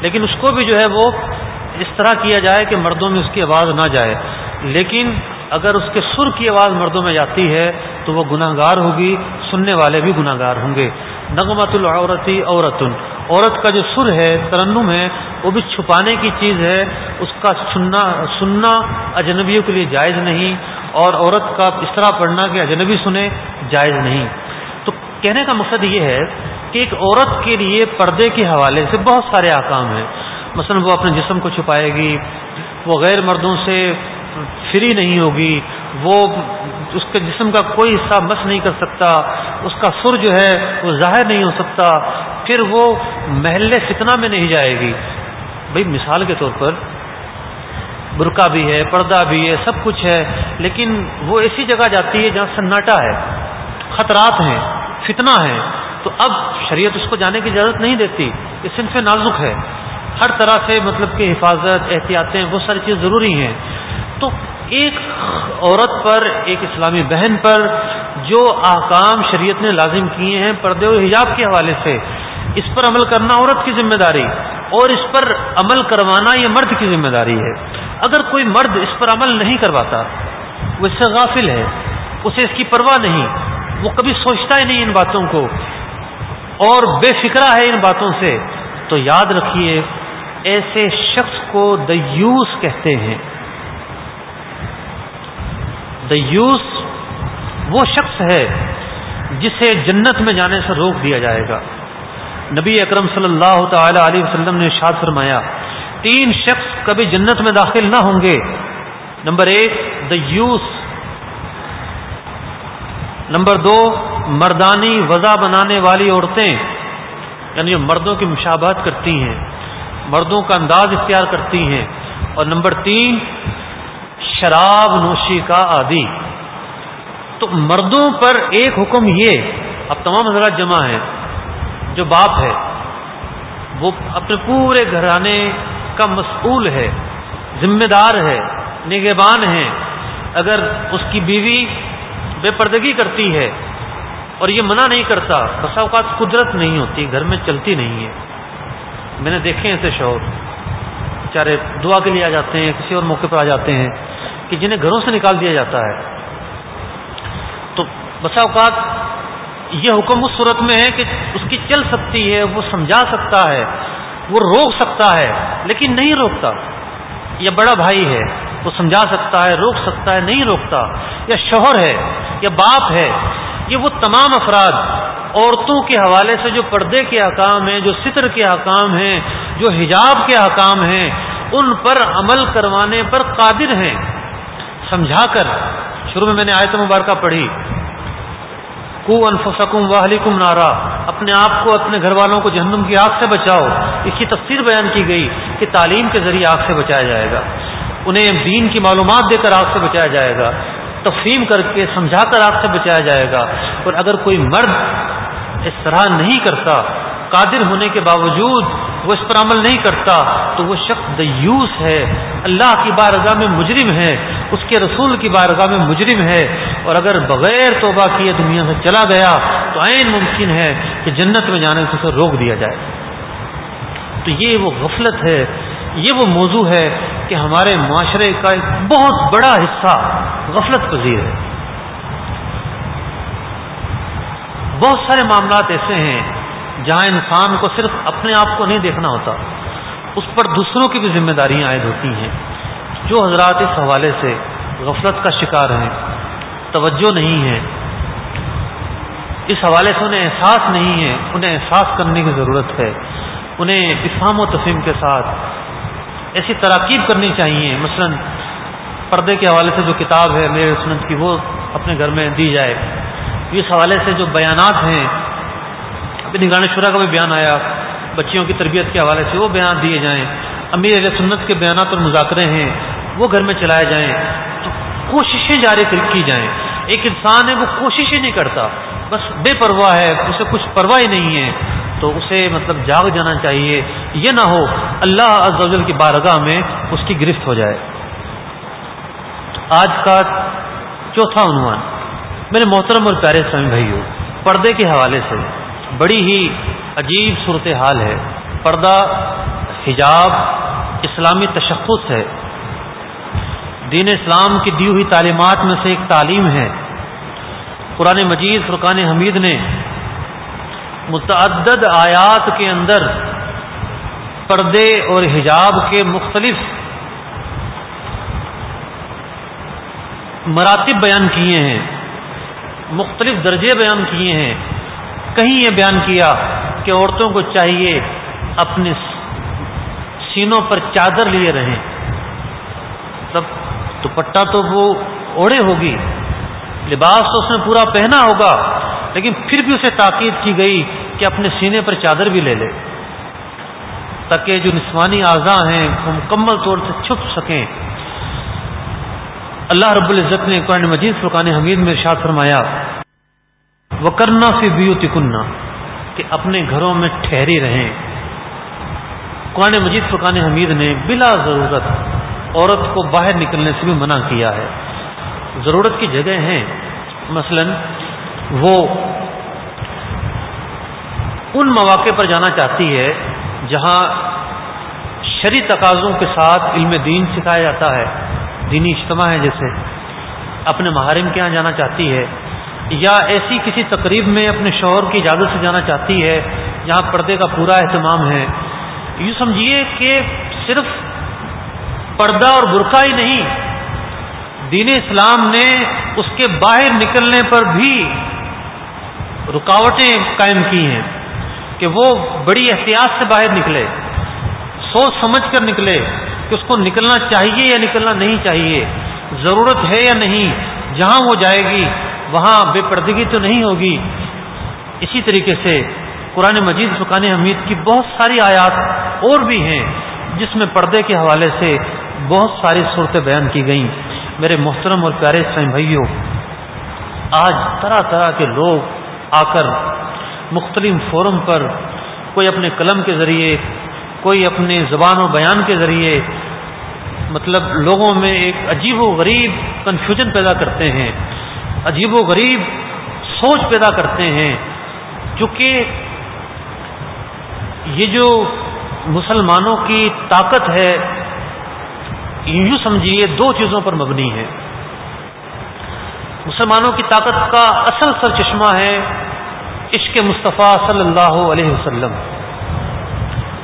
لیکن اس کو بھی جو ہے وہ اس طرح کیا جائے کہ مردوں میں اس کی آواز نہ جائے۔ لیکن اگر اس کے سر کی آواز مردوں میں جاتی ہے تو وہ گناہ گار ہوگی، سننے والے بھی گناہ گار ہوں گے۔ نغمت العورتی عورت عورت کا جو سر ہے، ترنم ہے، وہ بھی چھپانے کی چیز ہے۔ اس کا سننا سننا اجنبیوں کے لیے جائز نہیں۔ اور عورت کا اس طرح پڑھنا کہ اجنبی سنے، جائز نہیں۔ تو کہنے کا مقصد یہ ہے کہ ایک عورت کے لیے پردے کے حوالے سے بہت سارے آکام ہیں۔ مثلا وہ اپنے جسم کو چھپائے گی، وہ غیر مردوں سے فری نہیں ہوگی، وہ اس کے جسم کا کوئی حصہ مس نہیں کر سکتا، اس کا سر جو ہے وہ ظاہر نہیں ہو سکتا، پھر وہ محلے فتنہ میں نہیں جائے گی۔ بھائی، مثال کے طور پر برقع بھی ہے، پردہ بھی ہے، سب کچھ ہے، لیکن وہ ایسی جگہ جاتی ہے جہاں سناٹا ہے، خطرات ہیں، فتنہ ہے تو اب شریعت اس کو جانے کی اجازت نہیں دیتی، یہ صنف نازک ہے۔ ہر طرح سے مطلب کہ حفاظت، احتیاطیں، وہ ساری چیز ضروری ہیں۔ تو ایک عورت پر، ایک اسلامی بہن پر جو احکام شریعت نے لازم کیے ہیں پردے و حجاب کے حوالے سے، اس پر عمل کرنا عورت کی ذمہ داری اور اس پر عمل کروانا یہ مرد کی ذمہ داری ہے۔ اگر کوئی مرد اس پر عمل نہیں کرواتا، وہ اس سے غافل ہے، اسے اس کی پرواہ نہیں، وہ کبھی سوچتا ہی نہیں ان باتوں کو اور بے فکرہ ہے ان باتوں سے۔ تو یاد رکھیے، ایسے شخص کو دیوس کہتے ہیں۔ دیوس وہ شخص ہے جسے جنت میں جانے سے روک دیا جائے گا۔ نبی اکرم صلی اللہ تعالی علیہ وسلم نے شاد فرمایا، تین شخص کبھی جنت میں داخل نہ ہوں گے۔ نمبر ایک دا یوس نمبر دو، مردانی وضع بنانے والی عورتیں یعنی جو مردوں کی مشابہت کرتی ہیں، مردوں کا انداز اختیار کرتی ہیں۔ اور نمبر تین شراب نوشی کا عادی۔ تو مردوں پر ایک حکم یہ، اب تمام حضرات جمع ہیں، جو باپ ہے، وہ اپنے پورے گھرانے کا مسئول ہے، ذمہ دار ہے، نگہبان ہے۔ اگر اس کی بیوی بے پردگی کرتی ہے اور یہ منع نہیں کرتا بسا اوقات قدرت نہیں ہوتی، گھر میں چلتی نہیں ہے۔ میں نے دیکھے ایسے شوہر بیچارے دعا کے لیے آ جاتے ہیں، کسی اور موقع پر آ جاتے ہیں۔ کہ جنہیں گھروں سے نکال دیا جاتا ہے۔ تو بسا اوقات یہ حکم اس صورت میں ہے کہ اس کی چل سکتی ہے، وہ سمجھا سکتا ہے، وہ روک سکتا ہے، لیکن نہیں روکتا۔ یا بڑا بھائی ہے، وہ سمجھا سکتا ہے، روک سکتا ہے، نہیں روکتا۔ یا شوہر ہے، یا باپ ہے، یہ وہ تمام افراد، عورتوں کے حوالے سے جو پردے کے حکام ہیں، جو ستر کے حکام ہیں، جو حجاب کے حکام ہیں، ان پر عمل کروانے پر قادر ہیں۔ سمجھا کر شروع میں میں نے آیت مبارکہ پڑھی۔ کو انفسکم واہلیکم نارا۔ اپنے آپ کو، اپنے گھر والوں کو جہنم کی آگ سے بچاؤ۔ اس کی تفسیر بیان کی گئی کہ تعلیم کے ذریعے آگ سے بچایا جائے گا۔ انہیں دین کی معلومات دے کر آگ سے بچایا جائے گا۔ تفہیم کر کے سمجھا کر آگ سے بچایا جائے گا۔ اور اگر کوئی مرد اس طرح نہیں کرتا، قادر ہونے کے باوجود وہ اس پر عمل نہیں کرتا، تو وہ شخص دیوس ہے۔ اللہ کی بارگاہ میں مجرم ہے۔ اس کے رسول کی بارگاہ میں مجرم ہے اور اگر بغیر توبہ کیے دنیا سے چلا گیا تو عین ممکن ہے کہ جنت میں جانے سے اسے روک دیا جائے۔ تو یہ وہ غفلت ہے، یہ وہ موضوع ہے کہ ہمارے معاشرے کا ایک بہت بڑا حصہ غفلت پذیر ہے۔ بہت سارے معاملات ایسے ہیں جہاں انسان کو صرف اپنے آپ کو نہیں دیکھنا ہوتا، اس پر دوسروں کی بھی ذمہ داریاں عائد ہوتی ہیں۔ جو حضرات اس حوالے سے غفلت کا شکار ہیں، توجہ نہیں ہے۔ اس حوالے سے انہیں احساس نہیں ہے، انہیں احساس کرنے کی ضرورت ہے۔ انہیں افہام و تفہیم کے ساتھ ایسی تراکیب کرنی چاہیے۔ مثلا پردے کے حوالے سے جو کتاب ہے، میرے سنت کی، وہ اپنے گھر میں دی جائے۔ اس حوالے سے جو بیانات ہیں، ابھی نگران شرح کا بھی بیان آیا، بچیوں کی تربیت کے حوالے سے وہ بیان دیے جائیں۔ امیر علیہ سنت کے بیانات اور مذاکرے ہیں، وہ گھر میں چلائے جائیں تو کوششیں جاری کی جائیں۔ ایک انسان ہے، وہ کوششیں نہیں کرتا۔ بس بے پرواہ ہے، اسے کچھ پرواہ ہی نہیں ہے۔ تو اسے مطلب جاگ جانا چاہیے۔ یہ نہ ہو، اللہ عز کی بارگاہ میں اس کی گرفت ہو جائے۔ آج کا چوتھا عنوان۔ میرے محترم اور پیارے سمی بھائی پردے کے حوالے سے بڑی ہی عجیب صورتحال ہے۔ پردہ حجاب اسلامی تشخص ہے۔ دین اسلام کی دی ہوئی تعلیمات میں سے ایک تعلیم ہے۔ قرآن مجید فرقان حمید نے متعدد آیات کے اندر پردے اور حجاب کے مختلف مراتب بیان کیے ہیں، مختلف درجے بیان کیے ہیں۔ کہیں یہ بیان کیا کہ عورتوں کو چاہیے اپنے سینوں پر چادر لیے رہیں۔ تب دوپٹہ تو وہ اوڑے ہوگی۔ لباس تو اس نے پورا پہنا ہوگا، لیکن پھر بھی اسے تاکید کی گئی کہ اپنے سینے پر چادر بھی لے لے۔ تاکہ جو نسوانی اعضاء ہیں، وہ مکمل طور سے چھپ سکیں۔ اللہ رب العزت نے قرآن مجید فرقان حمید میں ارشاد فرمایا وہ کرنا فی بیوتی کہ اپنے گھروں میں ٹھہری رہیں۔ قرآن مجید فرقان حمید نے بلا ضرورت عورت کو باہر نکلنے سے بھی منع کیا ہے۔ ضرورت کی جگہ ہیں۔ مثلا وہ ان مواقع پر جانا چاہتی ہے جہاں شری تقاضوں کے ساتھ علم دین سکھایا جاتا ہے، دینی اجتماع ہے جیسے۔ اپنے محارم کے یہاں جانا چاہتی ہے یا ایسی کسی تقریب میں اپنے شوہر کی اجازت سے جانا چاہتی ہے جہاں پردے کا پورا اہتمام ہے۔ یوں سمجھیے کہ صرف پردہ اور برقع ہی نہیں، دین اسلام نے اس کے باہر نکلنے پر بھی رکاوٹیں قائم کی ہیں کہ وہ بڑی احتیاط سے باہر نکلے، سوچ سمجھ کر نکلے کہ اس کو نکلنا چاہیے یا نکلنا نہیں چاہیے، ضرورت ہے یا نہیں، جہاں وہ جائے گی وہاں بے پردگی تو نہیں ہوگی۔ اسی طریقے سے قرآن مجید فقان حمید کی بہت ساری آیات اور بھی ہیں جس میں پردے کے حوالے سے بہت ساری صورتیں بیان کی گئیں۔ میرے محترم اور پیارے اسلام بھائیوں آج طرح طرح کے لوگ آ کر مختلف فورم پر کوئی اپنے قلم کے ذریعے، کوئی اپنے زبان و بیان کے ذریعے مطلب لوگوں میں ایک عجیب و غریب کنفیوژن پیدا کرتے ہیں، عجیب و غریب سوچ پیدا کرتے ہیں۔ چونکہ یہ جو مسلمانوں کی طاقت ہے، یوں سمجھیے دو چیزوں پر مبنی ہے۔ مسلمانوں کی طاقت کا اصل سر چشمہ ہے عشق مصطفیٰ صلی اللہ علیہ وسلم۔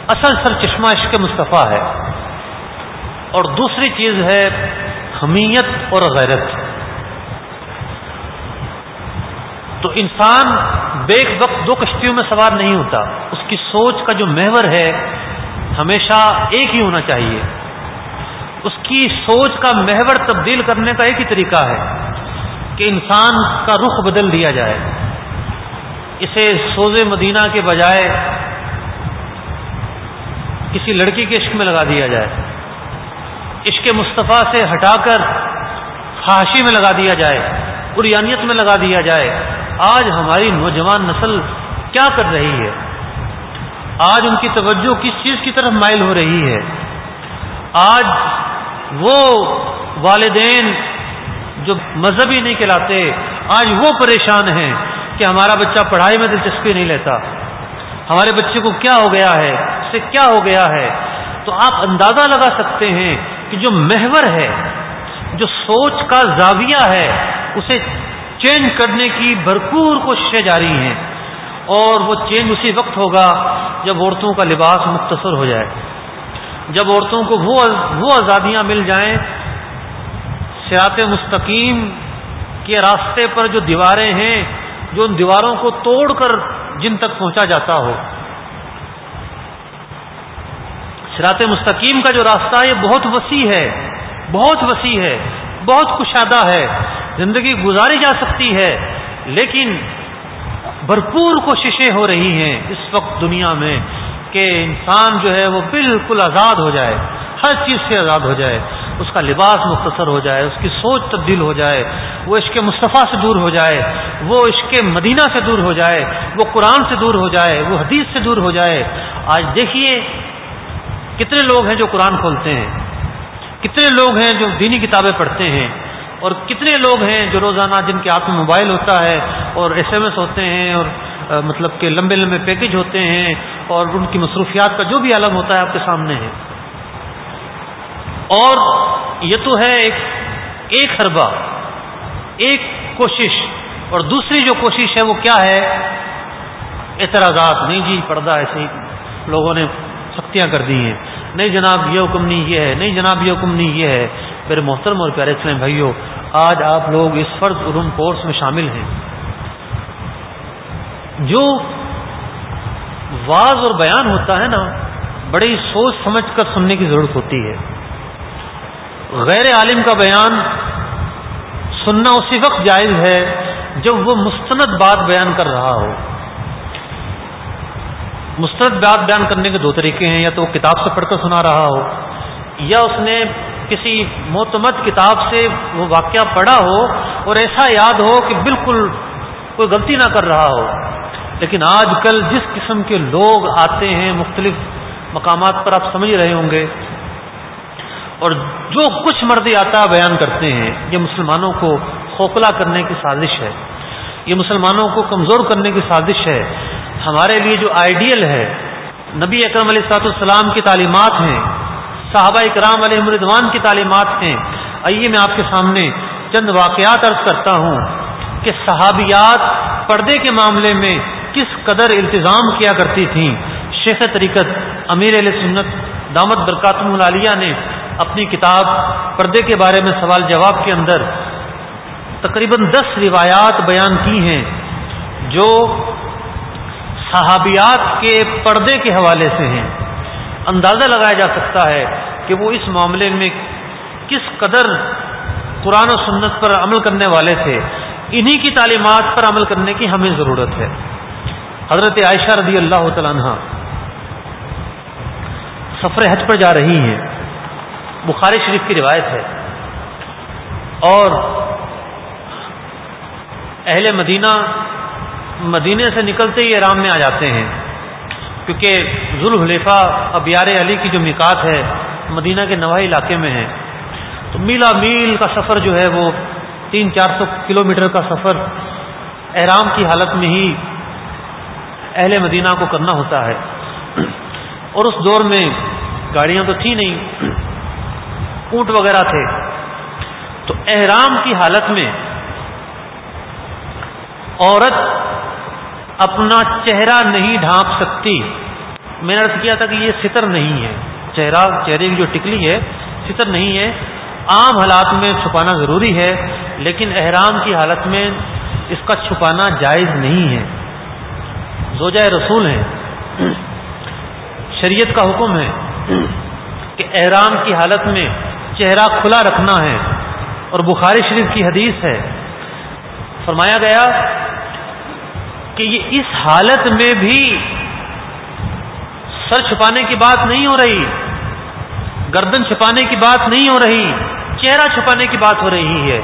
اصل سر چشمہ عشق مصطفیٰ ہے۔ اور دوسری چیز ہے حمیت اور غیرت۔ تو انسان بیک وقت دو کشتیوں میں سوار نہیں ہوتا۔ اس کی سوچ کا جو محور ہے، ہمیشہ ایک ہی ہونا چاہیے۔ اس کی سوچ کا محور تبدیل کرنے کا ایک ہی طریقہ ہے کہ انسان کا رخ بدل دیا جائے۔ اسے سوز مدینہ کے بجائے کسی لڑکی کے عشق میں لگا دیا جائے۔ عشق مصطفیٰ سے ہٹا کر خواہشی میں لگا دیا جائے، قریانیت میں لگا دیا جائے۔ آج ہماری نوجوان نسل کیا کر رہی ہے؟ آج ان کی توجہ کس چیز کی طرف مائل ہو رہی ہے؟ آج وہ والدین جو مذہبی نہیں کہلاتے، آج وہ پریشان ہیں کہ ہمارا بچہ پڑھائی میں دلچسپی نہیں لیتا۔ ہمارے بچے کو کیا ہو گیا ہے؟ اس سے کیا ہو گیا ہے؟ تو آپ اندازہ لگا سکتے ہیں کہ جو محور ہے، جو سوچ کا زاویہ ہے، اسے چینج کرنے کی بھرپور کوششیں جاری ہیں اور وہ چینج اسی وقت ہوگا جب عورتوں کا لباس مختصر ہو جائے۔ جب عورتوں کو وہ وہ آزادیاں مل جائیں سیات مستقیم کے راستے پر جو دیواریں ہیں، جو ان دیواروں کو توڑ کر جن تک پہنچا جاتا ہو۔ سرات مستقیم کا جو راستہ ہے، یہ بہت وسیع ہے، بہت وسیع ہے، بہت کشادہ ہے۔ زندگی گزاری جا سکتی ہے، لیکن بھرپور کوششیں ہو رہی ہیں اس وقت دنیا میں کہ انسان جو ہے وہ بالکل آزاد ہو جائے، ہر چیز سے آزاد ہو جائے، اس کا لباس مختصر ہو جائے، اس کی سوچ تبدیل ہو جائے، وہ عشق مصطفیٰ سے دور ہو جائے، وہ عشق مدینہ سے دور ہو جائے، وہ قرآن سے دور ہو جائے، وہ حدیث سے دور ہو جائے۔ آج دیکھیے کتنے لوگ ہیں جو قرآن کھولتے ہیں، کتنے لوگ ہیں جو دینی کتابیں پڑھتے ہیں اور کتنے لوگ ہیں جو روزانہ جن کے ہاتھ میں موبائل ہوتا ہے اور ایس ایم ایس ہوتے ہیں اور مطلب کہ لمبے لمبے پیکج ہوتے ہیں اور ان کی مصروفیات کا جو بھی عالم ہوتا ہے آپ کے سامنے ہے۔ اور یہ تو ہے ایک ایک حربہ، ایک کوشش۔ اور دوسری جو کوشش ہے وہ کیا ہے؟ اعتراضات۔ نہیں جی پردہ ایسے ہی لوگوں نے سختیاں کر دی ہیں۔ نہیں جناب، یہ حکم نہیں، یہ ہے۔ نہیں جناب، یہ حکم نہیں، یہ ہے۔ میرے محترم اور پیارے اسلام بھائیوں آج آپ لوگ اس فرض علوم کورس میں شامل ہیں۔ جو واز اور بیان ہوتا ہے نا، بڑی سوچ سمجھ کر سننے کی ضرورت ہوتی ہے۔ غیر عالم کا بیان سننا اسی وقت جائز ہے جب وہ مستند بات بیان کر رہا ہو۔ مسترد بات بیان کرنے کے دو طریقے ہیں، یا تو وہ کتاب سے پڑھ کر سنا رہا ہو، یا اس نے کسی معتمد کتاب سے وہ واقعہ پڑھا ہو اور ایسا یاد ہو کہ بالکل کوئی غلطی نہ کر رہا ہو۔ لیکن آج کل جس قسم کے لوگ آتے ہیں، مختلف مقامات پر آپ سمجھ رہے ہوں گے۔ اور جو کچھ مردی آتا بیان کرتے ہیں، یہ مسلمانوں کو کھوکھلا کرنے کی سازش ہے۔ یہ مسلمانوں کو کمزور کرنے کی سازش ہے۔ ہمارے لیے جو آئیڈیل ہے، نبی اکرم علیہ سات السلام کی تعلیمات ہیں صحابہ اکرام علیہ مردوان کی تعلیمات ہیں۔ آئیے میں آپ کے سامنے چند واقعات عرض کرتا ہوں کہ صحابیات پردے کے معاملے میں کس قدر التظام کیا کرتی تھیں۔ شیخ طریقت امیر علیہ سنت دامت برکاتم العالیہ نے اپنی کتاب پردے کے بارے میں سوال جواب کے اندر تقریباً دس روایات بیان کی ہیں جو صحابیات کے پردے کے حوالے سے ہیں۔ اندازہ لگایا جا سکتا ہے کہ وہ اس معاملے میں کس قدر قرآن و سنت پر عمل کرنے والے تھے۔ انہی کی تعلیمات پر عمل کرنے کی ہمیں ضرورت ہے۔ حضرت عائشہ رضی اللہ تعالیٰ عنہ سفر حج پر جا رہی ہیں۔ بخاری شریف کی روایت ہے۔ اور اہل مدینہ مدینے سے نکلتے ہی آرام میں آ جاتے ہیں۔ کیونکہ ذوالحلیفہ ابیار علی کی جو مکات ہے، مدینہ کے نواحی علاقے میں ہے۔ تو میلا میل کا سفر جو ہے، وہ تین چار سو کلو میٹر کا سفر احرام کی حالت میں ہی اہل مدینہ کو کرنا ہوتا ہے۔ اور اس دور میں گاڑیاں تو تھیں نہیں، اونٹ وغیرہ تھے۔ تو احرام کی حالت میں عورت اپنا چہرہ نہیں ڈھانپ سکتی۔ میں نے ارد کیا تھا کہ یہ ستر نہیں ہے۔ چہرہ، چہرے کی جو ٹکلی ہے، ستر نہیں ہے۔ عام حالات میں چھپانا ضروری ہے، لیکن احرام کی حالت میں اس کا چھپانا جائز نہیں ہے۔ زوجہ رسول ہیں۔ شریعت کا حکم ہے کہ احرام کی حالت میں چہرہ کھلا رکھنا ہے۔ اور بخاری شریف کی حدیث ہے۔ فرمایا گیا کہ یہ اس حالت میں بھی سر چھپانے کی بات نہیں ہو رہی، گردن چھپانے کی بات نہیں ہو رہی، چہرہ چھپانے کی بات ہو رہی ہے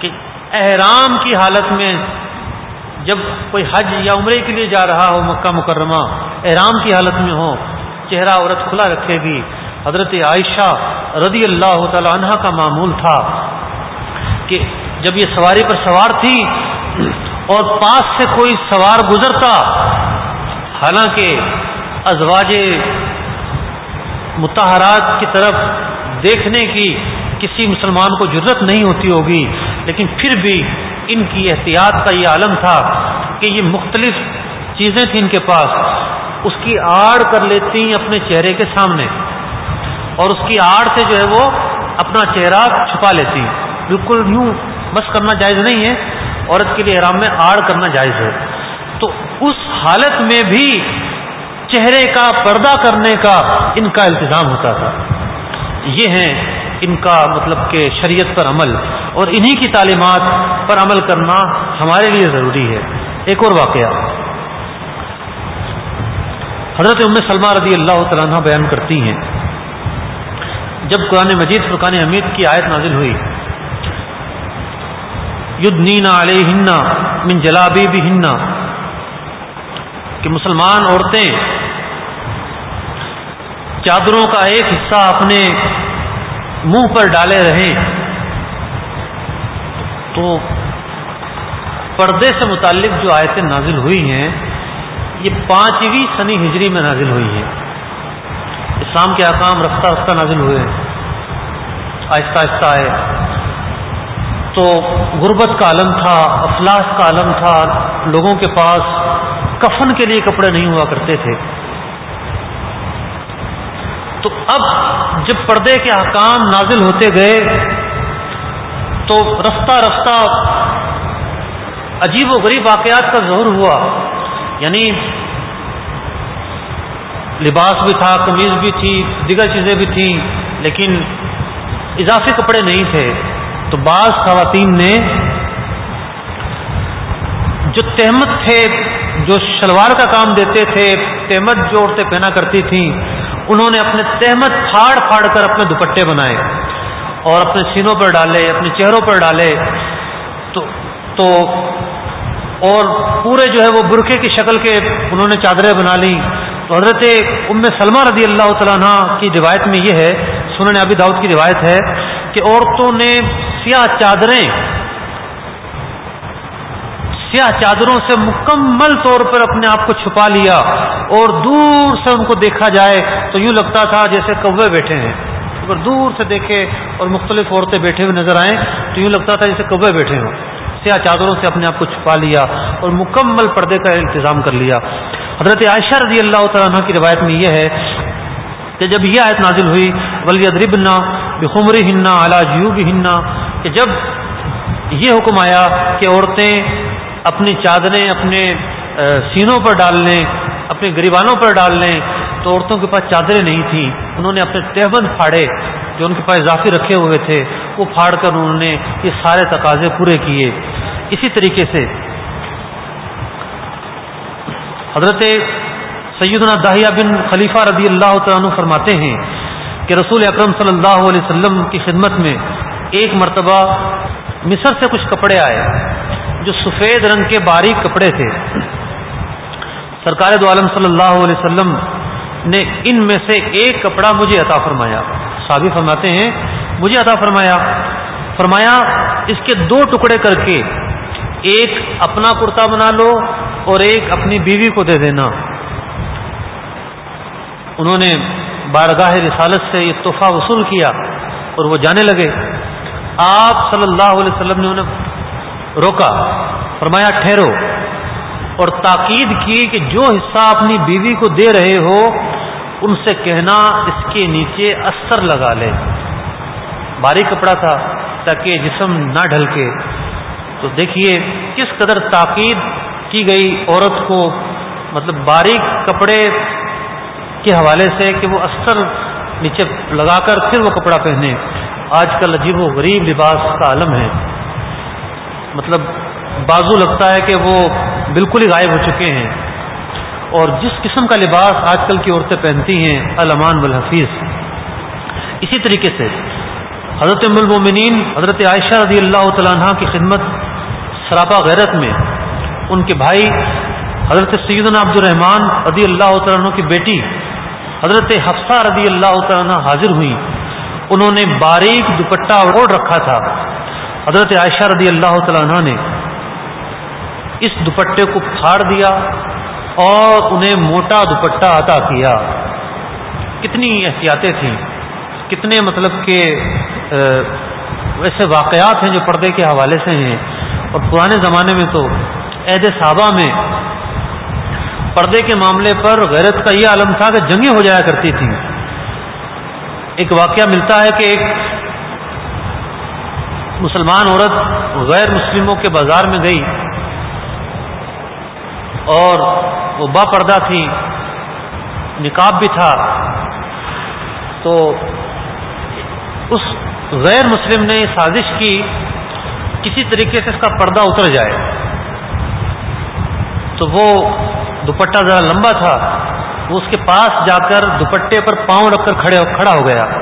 کہ احرام کی حالت میں جب کوئی حج یا عمرے کے لیے جا رہا ہو مکہ مکرمہ، احرام کی حالت میں ہو، چہرہ عورت کھلا رکھے گی حضرت عائشہ رضی اللہ تعالی عنہ کا معمول تھا کہ جب یہ سواری پر سوار تھی اور پاس سے کوئی سوار گزرتا، حالانکہ ازواج متحرات کی طرف دیکھنے کی کسی مسلمان کو ضرورت نہیں ہوتی ہوگی، لیکن پھر بھی ان کی احتیاط کا یہ عالم تھا کہ یہ مختلف چیزیں تھیں ان کے پاس۔ اس کی آڑ کر لیتی اپنے چہرے کے سامنے، اور اس کی آڑ سے جو ہے وہ اپنا چہرہ چھپا لیتی بالکل یوں بس کرنا جائز نہیں ہے، عورت کے لیے احرام میں آڑ کرنا جائز ہے۔ تو اس حالت میں بھی چہرے کا، پردہ کرنے کا ان کا التظام ہوتا تھا۔ یہ ہیں ان کا مطلب کہ شریعت پر عمل۔ اور انہی کی تعلیمات پر عمل کرنا ہمارے لیے ضروری ہے۔ ایک اور واقعہ۔ حضرت ام سلمہ رضی اللہ تعالیٰ بیان کرتی ہیں۔ جب قرآن مجید فرقان حمید کی آیت نازل ہوئی ید نینا علیہ من جلابی بھی کہ مسلمان عورتیں چادروں کا ایک حصہ اپنے منہ پر ڈالے رہیں تو پردے سے متعلق جو آیتیں نازل ہوئی ہیں، یہ پانچویں سنی ہجری میں نازل ہوئی ہے اسلام کے احکام رفتہ رفتہ نازل ہوئے ہیں۔ آہستہ آہستہ آئے۔ تو غربت کا عالم تھا، افلاس کا عالم تھا، لوگوں کے پاس کفن کے لیے کپڑے نہیں ہوا کرتے تھے۔ تو اب جب پردے کے احکام نازل ہوتے گئے، تو رفتہ رفتہ عجیب و غریب واقعات کا ظہور ہوا۔ یعنی لباس بھی تھا، قمیض بھی تھی، دیگر چیزیں بھی تھیں، لیکن اضافی کپڑے نہیں تھے۔ تو بعض خواتین نے جو تہمت تھے، جو شلوار کا کام دیتے تھے، تہمت جو عورتیں پہنا کرتی تھیں، انہوں نے اپنے تہمت پھاڑ پھاڑ کر اپنے دوپٹے بنائے اور اپنے سینوں پر ڈالے اپنے چہروں پر ڈالے۔ تو تو اور پورے جو ہے وہ برقعے کی شکل کے انہوں نے چادریں بنا لی تو حضرت ام سلمہ رضی اللہ تعالیٰ عنہ کی روایت میں یہ ہے سنن ابی داؤد کی روایت ہے کہ عورتوں نے سیاہ چادریں۔ سیاہ چادروں سے مکمل طور پر اپنے آپ کو چھپا لیا اور دور سے ان کو دیکھا جائے تو یوں لگتا تھا جیسے کوے بیٹھے ہیں۔ اگر دور سے دیکھے اور مختلف عورتیں بیٹھے ہوئے نظر آئیں تو یوں لگتا تھا جیسے کوے بیٹھے ہوں۔ سیاہ چادروں سے اپنے آپ کو چھپا لیا اور مکمل پردے کا انتظام کر لیا۔ حضرت عائشہ رضی اللہ تعالیٰ عنہ کی روایت میں یہ ہے کہ جب یہ آیت نازل ہوئی ولی ادربنا بخمری ہننا اعلیٰ جیو بھی ہننا کہ جب یہ حکم آیا کہ عورتیں اپنی چادریں اپنے سینوں پر ڈال لیں، اپنے گریبانوں پر ڈال لیں، تو عورتوں کے پاس چادریں نہیں تھیں۔ انہوں نے اپنے تہبند پھاڑے جو ان کے پاس اضافی رکھے ہوئے تھے، وہ پھاڑ کر انہوں نے یہ سارے تقاضے پورے کیے۔ اسی طریقے سے حضرت سیدنا داہیہ بن خلیفہ رضی اللہ عنہ فرماتے ہیں کہ رسول اکرم صلی اللہ علیہ وسلم کی خدمت میں ایک مرتبہ مصر سے کچھ کپڑے آئے جو سفید رنگ کے باریک کپڑے تھے۔ سرکار دو عالم صلی اللہ علیہ وسلم نے ان میں سے ایک کپڑا مجھے عطا فرمایا۔ صحابی فرماتے ہیں، مجھے عطا فرمایا۔ فرمایا، اس کے دو ٹکڑے کر کے ایک اپنا کرتا بنا لو اور ایک اپنی بیوی کو دے دینا۔ انہوں نے بارگاہ رسالت سے یہ تحفہ وصول کیا اور وہ جانے لگے۔ آپ صلی اللہ علیہ وسلم نے انہیں روکا، فرمایا، ٹھہرو۔ اور تاکید کی کہ جو حصہ اپنی بیوی کو دے رہے ہو، ان سے کہنا اس کے نیچے اثر لگا لے۔ بھاری کپڑا تھا تاکہ جسم نہ ڈھل کے تو دیکھیے کس قدر تاکید کی گئی عورت کو مطلب باریک کپڑے کے حوالے سے کہ وہ اثر نیچے لگا کر پھر وہ کپڑا پہنے۔ آج کل عجیب و غریب لباس کا عالم ہے۔ مطلب بازو لگتا ہے کہ وہ بالکل ہی غائب ہو چکے ہیں۔ اور جس قسم کا لباس آج کل کی عورتیں پہنتی ہیں علامان بالحفیظ اسی طریقے سے حضرت المومنین، حضرت عائشہ رضی اللہ تعالیٰ عنہ کی خدمت سراپا غیرت میں ان کے بھائی حضرت سیدنا عبد الرحمان رضی اللہ تعالیٰ عنہ کی بیٹی حضرت حفصہ رضی اللہ تعالیٰ عنہ حاضر ہوئی۔ انہوں نے باریک دوپٹہ اوڑھ رکھا تھا۔ حضرت عائشہ رضی اللہ تعالیٰ عنہ نے اس دوپٹے کو پھاڑ دیا اور انہیں موٹا دوپٹہ عطا کیا۔ کتنی احتیاطیں تھیں۔ کتنے مطلب کہ ایسے واقعات ہیں جو پردے کے حوالے سے ہیں۔ اور پرانے زمانے میں تو عہد صحابہ میں پردے کے معاملے پر غیرت کا یہ عالم تھا کہ جنگیں ہو جایا کرتی تھیں۔ ایک واقعہ ملتا ہے کہ ایک مسلمان عورت غیر مسلموں کے بازار میں گئی اور وہ با پردہ تھی، نکاب بھی تھا۔ تو اس غیر مسلم نے سازش کی، کسی طریقے سے اس کا پردہ اتر جائے۔ تو وہ دوپٹہ ذرا لمبا تھا۔ وہ اس کے پاس جا کر دوپٹے پر پاؤں رکھ کر کھڑے کھڑا ہو گیا۔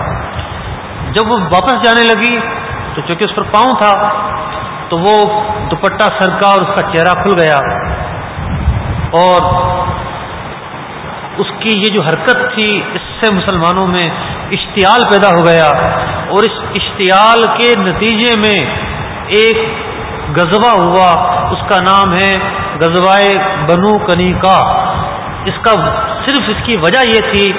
جب وہ واپس جانے لگی تو چونکہ اس پر پاؤں تھا، تو وہ دوپٹہ سرکا اور اس کا چہرہ کھل گیا۔ اور اس کی یہ جو حرکت تھی، اس سے مسلمانوں میں اشتعال پیدا ہو گیا۔ اور اس اشتعال کے نتیجے میں ایک غزبہ ہوا۔ اس کا نام ہے غزوائے بنو کنی کا اس کا صرف اس کی وجہ یہ تھی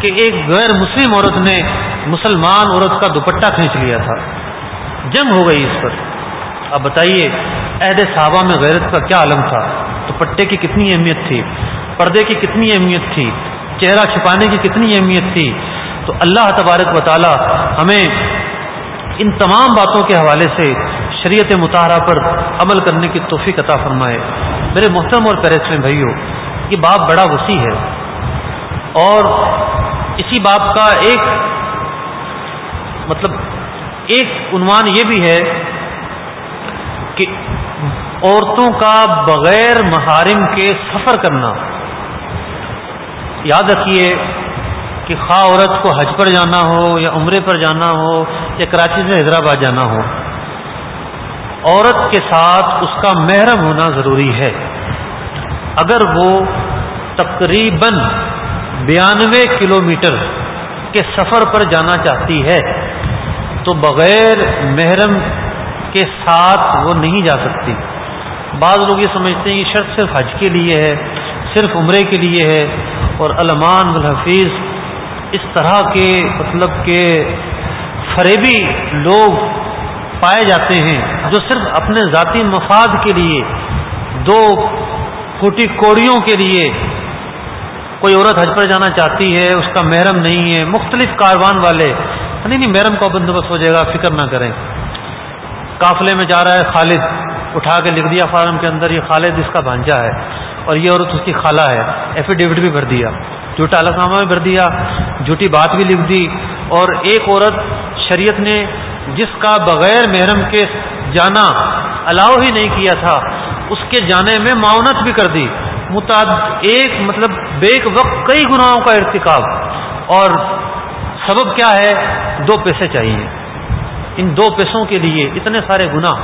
کہ ایک غیر مسلم عورت نے مسلمان عورت کا دوپٹہ کھینچ لیا تھا۔ جنگ ہو گئی اس پر۔ اب بتائیے، عہد صحابہ میں غیرت کا کیا عالم تھا؟ دوپٹے کی کتنی اہمیت تھی؟ پردے کی کتنی اہمیت تھی؟ چہرہ چھپانے کی کتنی اہمیت تھی؟ تو اللہ تبارک و تعالی ہمیں ان تمام باتوں کے حوالے سے شریعت مطالعہ پر عمل کرنے کی توفیق عطا فرمائے۔ میرے محترم اور پیرسلم بھائیوں یہ باپ بڑا وسیع ہے۔ اور اسی باپ کا ایک مطلب ایک عنوان یہ بھی ہے کہ عورتوں کا بغیر محارم کے سفر کرنا۔ یاد رکھیے کہ خواہ عورت کو حج پر جانا ہو یا عمرے پر جانا ہو یا کراچی سے حیدرآباد جانا ہو، عورت کے ساتھ اس کا محرم ہونا ضروری ہے۔ اگر وہ تقریباً بیانوے کلو میٹر کے سفر پر جانا چاہتی ہے، تو بغیر محرم کے ساتھ وہ نہیں جا سکتی۔ بعض لوگ یہ سمجھتے ہیں یہ شرط صرف حج کے لیے ہے، صرف عمرے کے لیے ہے، اور علمان الحفیظ اس طرح کے مطلب کہ فریبی لوگ پائے جاتے ہیں جو صرف اپنے ذاتی مفاد کے لیے دو کوٹی کوڑیوں کے لیے کوئی عورت حج پر جانا چاہتی ہے، اس کا محرم نہیں ہے، مختلف کاروان والے، نہیں نہیں، محرم کا بندوبست ہو جائے گا، فکر نہ کریں۔ قافلے میں جا رہا ہے خالد، اٹھا کے لکھ دیا فارم کے اندر، یہ خالد اس کا بھانجا ہے اور یہ عورت اس کی خالہ ہے۔ ایفیڈیوٹ بھی بھر دیا، جھوٹا الفامہ بھی بھر دیا، جھوٹی بات بھی لکھ دی۔ اور ایک عورت شریعت نے جس کا بغیر محرم کے جانا الاؤ ہی نہیں کیا تھا اس کے جانے میں معاونت بھی کر دی۔ متعد ایک مطلب بیک وقت کئی گناہوں کا ارتکاب۔ اور سبب کیا ہے؟ دو پیسے چاہیے۔ ان دو پیسوں کے لیے اتنے سارے گناہ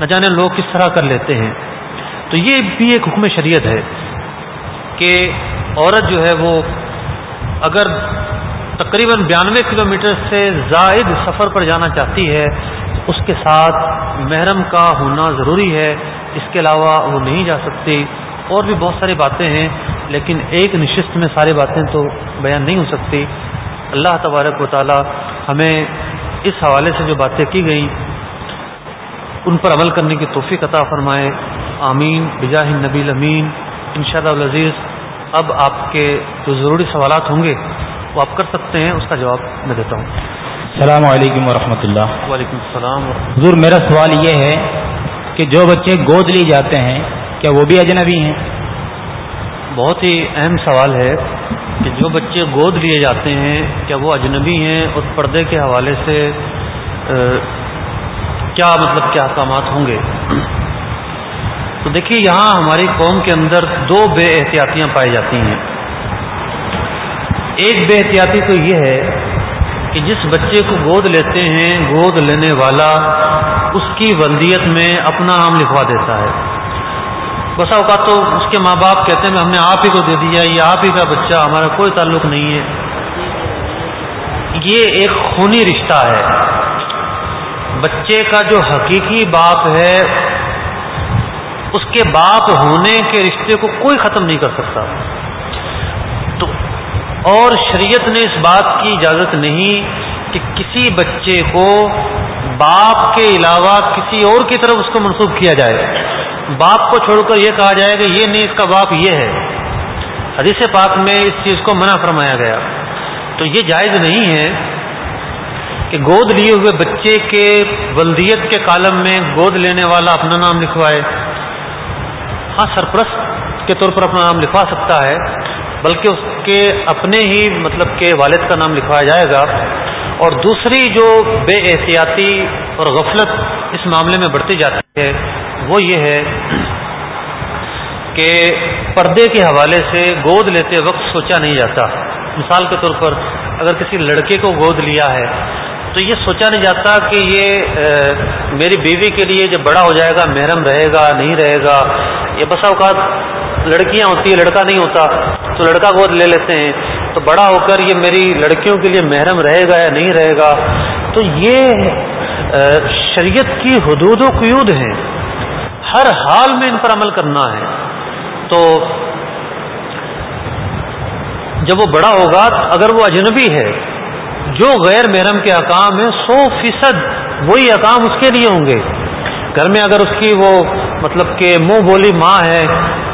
نہ جانے لوگ کس طرح کر لیتے ہیں۔ تو یہ بھی ایک حکم شریعت ہے کہ عورت جو ہے وہ اگر تقریباً بیانوے کلومیٹر سے زائد سفر پر جانا چاہتی ہے، اس کے ساتھ محرم کا ہونا ضروری ہے، اس کے علاوہ وہ نہیں جا سکتی۔ اور بھی بہت ساری باتیں ہیں، لیکن ایک نشست میں ساری باتیں تو بیان نہیں ہو سکتی۔ اللہ تبارک و تعالی ہمیں اس حوالے سے جو باتیں کی گئیں، ان پر عمل کرنے کی توفیق عطا فرمائے۔ آمین۔ بجاہ نبی امین ان شاء اللہ عزیز، اب آپ کے جو ضروری سوالات ہوں گے وہ آپ کر سکتے ہیں اس کا جواب میں دیتا ہوں۔ السلام علیکم ورحمۃ اللہ وعلیکم السلام حضور میرا سوال یہ ہے کہ جو بچے گود لی جاتے ہیں کیا وہ بھی اجنبی ہیں؟ بہت ہی اہم سوال ہے کہ جو بچے گود لیے جاتے ہیں کیا وہ اجنبی ہیں؟ اور پردے کے حوالے سے کیا مطلب کیا احکامات ہوں گے؟ تو دیکھیے یہاں ہماری قوم کے اندر دو بے احتیاطیاں پائی جاتی ہیں۔ ایک بے احتیاطی تو یہ ہے کہ جس بچے کو گود لیتے ہیں، گود لینے والا اس کی ولدیت میں اپنا نام لکھوا دیتا ہے۔ بسا اوقات تو اس کے ماں باپ کہتے ہیں ہم نے آپ ہی کو دے دیا، یہ آپ ہی کا بچہ، ہمارا کوئی تعلق نہیں ہے۔ یہ ایک خونی رشتہ ہے۔ بچے کا جو حقیقی باپ ہے، اس کے باپ ہونے کے رشتے کو کوئی ختم نہیں کر سکتا۔ اور شریعت نے اس بات کی اجازت نہیں کہ کسی بچے کو باپ کے علاوہ کسی اور کی طرف اس کو منسوخ کیا جائے۔ باپ کو چھوڑ کر یہ کہا جائے کہ یہ نہیں، اس کا باپ یہ ہے۔ حدیث پاک میں اس چیز کو منع فرمایا گیا۔ تو یہ جائز نہیں ہے کہ گود لیے ہوئے بچے کے ولدیت کے کالم میں گود لینے والا اپنا نام لکھوائے۔ ہاں سرپرست کے طور پر اپنا نام لکھوا سکتا ہے بلکہ اس کے اپنے ہی مطلب کہ والد کا نام لکھوایا جائے گا۔ اور دوسری جو بے احتیاطی اور غفلت اس معاملے میں بڑھتی جاتی ہے، وہ یہ ہے کہ پردے کے حوالے سے گود لیتے وقت سوچا نہیں جاتا۔ مثال کے طور پر اگر کسی لڑکے کو گود لیا ہے، تو یہ سوچا نہیں جاتا کہ یہ میری بیوی کے لیے جب بڑا ہو جائے گا، محرم رہے گا، نہیں رہے گا، یہ بسا اوقات لڑکیاں ہوتی ہیں، لڑکا نہیں ہوتا، تو لڑکا گود لے لیتے ہیں۔ تو بڑا ہو کر یہ میری لڑکیوں کے لیے محرم رہے گا یا نہیں رہے گا؟ تو یہ شریعت کی حدود و قیود ہیں۔ ہر حال میں ان پر عمل کرنا ہے۔ تو جب وہ بڑا ہوگا، اگر وہ اجنبی ہے، جو غیر محرم کے اقام ہیں، سو فیصد وہی اقام اس کے لیے ہوں گے۔ گھر میں اگر اس کی وہ مطلب کہ منہ بولی ماں ہے،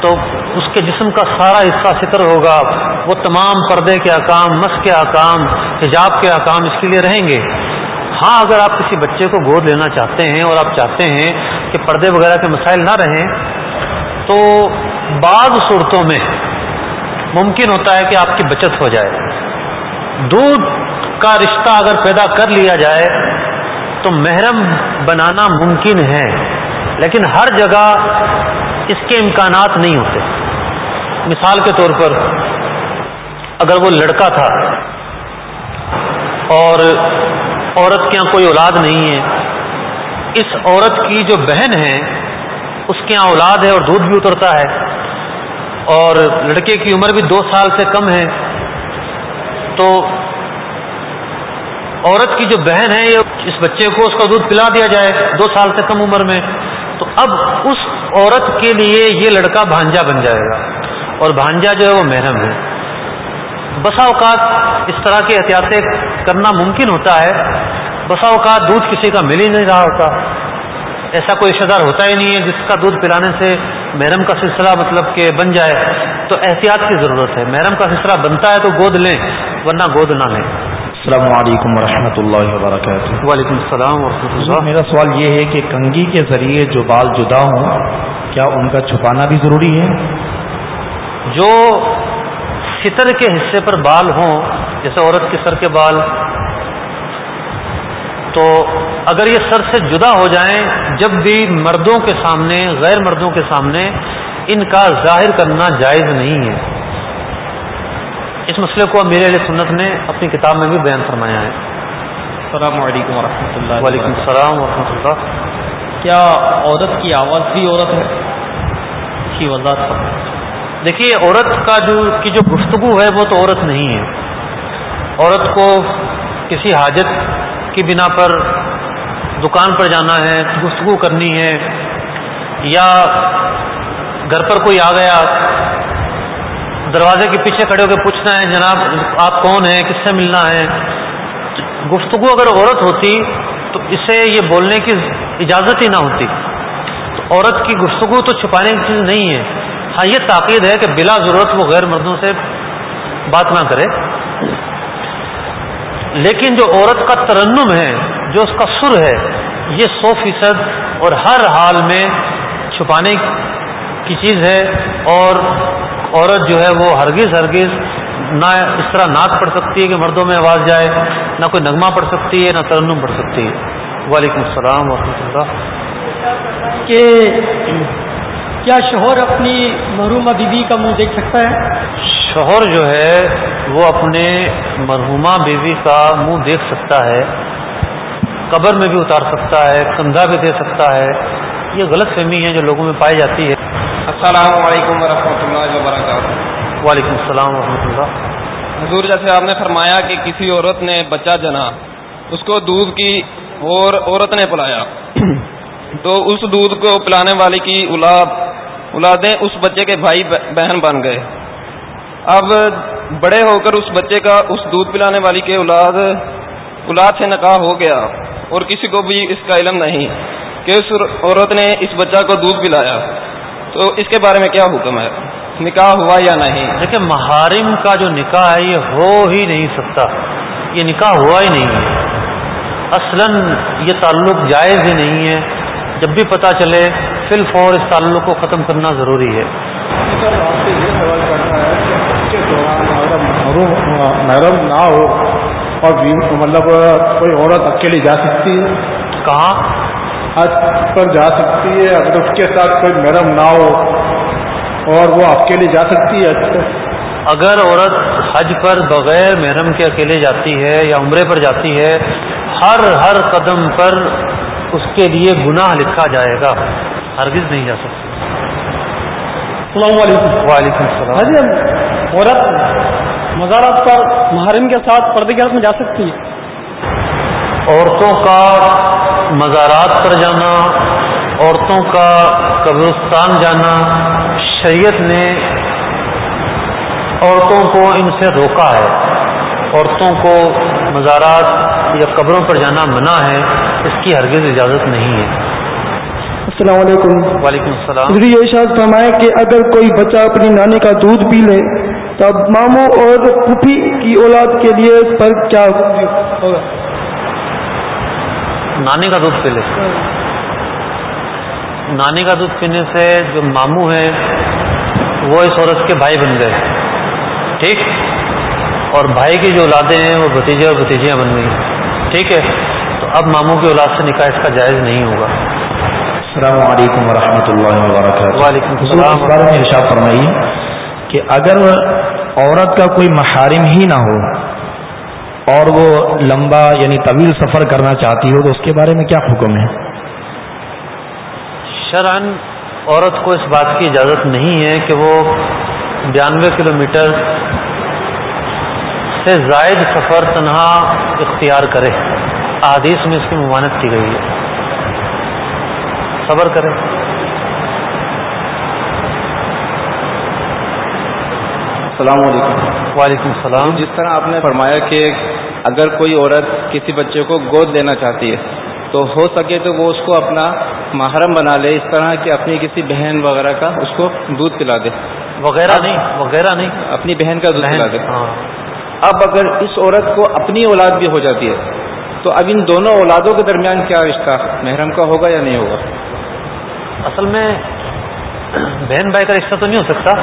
تو اس کے جسم کا سارا حصہ ستر ہوگا۔ وہ تمام پردے کے اقام مس کے اقام حجاب کے اقام اس کے لیے رہیں گے۔ ہاں اگر آپ کسی بچے کو گود لینا چاہتے ہیں اور آپ چاہتے ہیں کہ پردے وغیرہ کے مسائل نہ رہیں، تو بعض صورتوں میں ممکن ہوتا ہے کہ آپ کی بچت ہو جائے۔ دودھ کا رشتہ اگر پیدا کر لیا جائے، تو محرم بنانا ممکن ہے۔ لیکن ہر جگہ اس کے امکانات نہیں ہوتے۔ مثال کے طور پر اگر وہ لڑکا تھا اور عورت کے یہاں کوئی اولاد نہیں ہے، اس عورت کی جو بہن ہے، اس کے یہاں اولاد ہے اور دودھ بھی اترتا ہے اور لڑکے کی عمر بھی دو سال سے کم ہے، تو عورت کی جو بہن ہے اس بچے کو اس کا دودھ پلا دیا جائے دو سال سے کم عمر میں۔ تو اب اس عورت کے لیے یہ لڑکا بھانجا بن جائے گا۔ اور بھانجا جو ہے وہ محرم ہے۔ بسا اوقات اس طرح کی احتیاطیں کرنا ممکن ہوتا ہے۔ بسا اوقات دودھ کسی کا مل ہی نہیں رہا ہوتا۔ ایسا کوئی رشتے دار ہوتا ہی نہیں ہے جس کا دودھ پلانے سے محرم کا سلسلہ مطلب کہ بن جائے۔ تو احتیاط کی ضرورت ہے۔ محرم کا سلسلہ بنتا ہے تو گود لیں، ورنہ گود نہ لیں۔ السلام علیکم ورحمۃ اللہ وبرکاتہ۔ وعلیکم السلام ورحمۃ اللہ۔ میرا سوال یہ ہے کہ کنگھی کے ذریعے جو بال جدا ہوں کیا ان کا چھپانا بھی ضروری ہے؟ جو فطر کے حصے پر بال ہوں جیسے عورت کے سر کے بال تو اگر یہ سر سے جدا ہو جائیں جب بھی مردوں کے سامنے غیر مردوں کے سامنے ان کا ظاہر کرنا جائز نہیں ہے۔ اس مسئلے کو میرے علیہ سنت نے اپنی کتاب میں بھی بیان فرمایا ہے۔ السلام علیکم ورحمۃ اللہ وعلیکم السلام ورحمۃ اللہ۔ کیا عورت کی آواز بھی عورت ہے؟ اس کی وضاحت دیکھیے عورت کا جو کی جو گفتگو ہے وہ تو عورت نہیں ہے۔ عورت کو کسی حاجت کی بنا پر دکان پر جانا ہے گفتگو کرنی ہے یا گھر پر کوئی آ گیا دروازے کے پیچھے کھڑے ہو کے پوچھنا ہے، جناب، آپ کون ہیں؟ کس سے ملنا ہے؟ گفتگو اگر عورت ہوتی تو اسے یہ بولنے کی اجازت ہی نہ ہوتی۔ تو عورت کی گفتگو تو چھپانے کی چیز نہیں ہے۔ ہاں یہ تاکید ہے کہ بلا ضرورت وہ غیر مردوں سے بات نہ کرے۔ لیکن جو عورت کا ترنم ہے، جو اس کا سر ہے، یہ سو فیصد اور ہر حال میں چھپانے کی چیز ہے۔ اور عورت جو ہے وہ ہرگز ہرگز نہ اس طرح نعت پڑھ سکتی ہے کہ مردوں میں آواز جائے نہ کوئی نغمہ پڑھ سکتی ہے نہ ترنم پڑھ سکتی ہے۔ وعلیکم السلام ورحمۃ اللہ۔ کہ کیا شوہر اپنی محرومہ بیوی کا منہ دیکھ سکتا ہے؟ شوہر جو ہے وہ اپنے مرحومہ بیوی کا منہ دیکھ سکتا ہے قبر میں بھی اتار سکتا ہے کندھا بھی دے سکتا ہے۔ یہ غلط فہمی ہے جو لوگوں میں پائی جاتی ہے۔ السلام علیکم ورحمۃ اللہ وبرکاتہ۔ وعلیکم السلام ورحمۃ اللہ۔ حضور جیسے آپ نے فرمایا کہ کسی عورت نے بچہ جنا اس کو دودھ کی اور عورت نے پلایا۔ (coughs) تو اس دودھ کو پلانے والی کی اولاد اولادیں اس بچے کے بھائی بہن بن گئے۔ اب بڑے ہو کر اس بچے کا اس دودھ پلانے والی کے اولاد اولاد سے نکاح ہو گیا۔ اور کسی کو بھی اس کا علم نہیں کہ اس عورت نے اس بچہ کو دودھ پلایا۔ تو اس کے بارے میں کیا حکم ہے؟ نکاح ہوا یا نہیں؟ دیکھیں محارم کا جو نکاح ہے یہ ہو ہی نہیں سکتا۔ یہ نکاح ہوا ہی نہیں۔ ہے اصلا یہ تعلق جائز ہی نہیں ہے۔ جب بھی پتہ چلے فل فور اس تعلق کو ختم کرنا ضروری ہے۔ محرم نہ ہو اور مطلب کوئی عورت اکیلی جا سکتی ہے کہاں؟ حج پر جا سکتی ہے اگر اس کے ساتھ کوئی محرم نہ ہو۔ اور وہ اکیلی جا سکتی ہے؟ اگر عورت حج پر بغیر محرم کے اکیلے جاتی ہے یا عمرے پر جاتی ہے ہر ہر قدم پر اس کے لیے گناہ لکھا جائے گا۔ ہرگز نہیں جا سکتی۔ السلام علیکم۔ وعلیکم السلام۔ جی عورت مزارات پر محرم کے ساتھ پردے کے میں جا سکتی ہے؟ عورتوں کا مزارات پر جانا عورتوں کا قبرستان جانا شریعت نے عورتوں کو ان سے روکا ہے۔ عورتوں کو مزارات یا قبروں پر جانا منع ہے اس کی ہرگز اجازت نہیں ہے۔ السلام علیکم۔ وعلیکم السلام۔ یہ اشاعت فرمائے کہ اگر کوئی بچہ اپنی نانی کا دودھ پی لے تب ماموں اور پھوپھی کی اولاد کے لیے پر کیا ہوگا؟ نانی کا دودھ پی لے۔ نانی کا دودھ پینے سے جو ماموں ہیں وہ اس عورت کے بھائی بن گئے۔ ٹھیک؟ اور بھائی کی جو اولادیں ہیں وہ بھتیجے اور بھتیجیاں بن گئی ٹھیک ہے؟ تو اب ماموں کی اولاد سے نکاح اس کا جائز نہیں ہوگا۔ السلام علیکم ورحمۃ اللہ وبرکاتہ۔ وعلیکم السلام بارے میں ارشاد فرمائیے کہ اگر عورت کا کوئی محارم ہی نہ ہو اور وہ لمبا یعنی طویل سفر کرنا چاہتی ہو تو اس کے بارے میں کیا حکم ہے؟ شرعن عورت کو اس بات کی اجازت نہیں ہے کہ وہ بانوے کلو میٹر سے زائد سفر تنہا اختیار کرے۔ احادیث میں اس کی ممانت کی گئی ہے۔ صبر کرے السلام علیکم۔ وعلیکم السلام۔ جس طرح آپ نے فرمایا کہ اگر کوئی عورت کسی بچے کو گود لینا چاہتی ہے تو ہو سکے تو وہ اس کو اپنا محرم بنا لے اس طرح کہ اپنی کسی بہن وغیرہ کا اس کو دودھ پلا دے۔ وغیرہ نہیں وغیرہ نہیں۔ اپنی بہن کا دودھ پلا دے۔ ہاں۔ اب اگر اس عورت کو اپنی اولاد بھی ہو جاتی ہے تو اب ان دونوں اولادوں کے درمیان کیا رشتہ؟ محرم کا ہوگا یا نہیں ہوگا؟ اصل میں بہن بھائی کا رشتہ تو نہیں ہو سکتا۔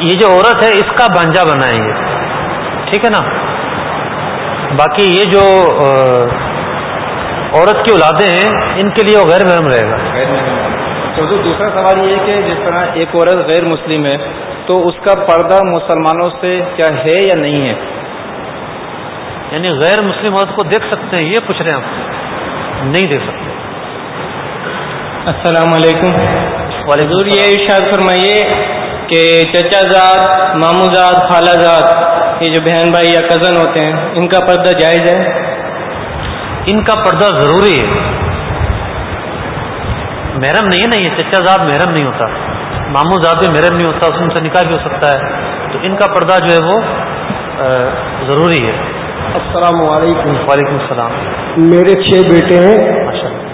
یہ جو عورت ہے اس کا بانجا بنائیں گے۔ ٹھیک ہے نا؟ باقی یہ جو عورت کی اولادیں ہیں ان کے لیے وہ غیر محرم رہے گا۔ تو دوسرا سوال یہ ہے کہ جس طرح ایک عورت غیر مسلم ہے تو اس کا پردہ مسلمانوں سے کیا ہے یا نہیں ہے؟ یعنی غیر مسلم عورت کو دیکھ سکتے ہیں یہ پوچھ رہے ہیں آپ۔ نہیں دیکھ سکتے۔ السلام علیکم۔ وعلیکم یہ ارشاد فرمائیے کہ چچا زاد مامو زاد خالہ زاد یہ جو بہن بھائی یا کزن ہوتے ہیں ان کا پردہ جائز ہے؟ ان کا پردہ ضروری ہے۔ محرم نہیں ہے نا یہ چچا زاد محرم نہیں ہوتا۔ مامو زاد بھی محرم نہیں ہوتا اس سے نکاح بھی ہو سکتا ہے۔ تو ان کا پردہ جو ہے وہ ضروری ہے۔ السلام علیکم۔ وعلیکم السلام۔ میرے چھ بیٹے ہیں۔ ماشاء اللہ۔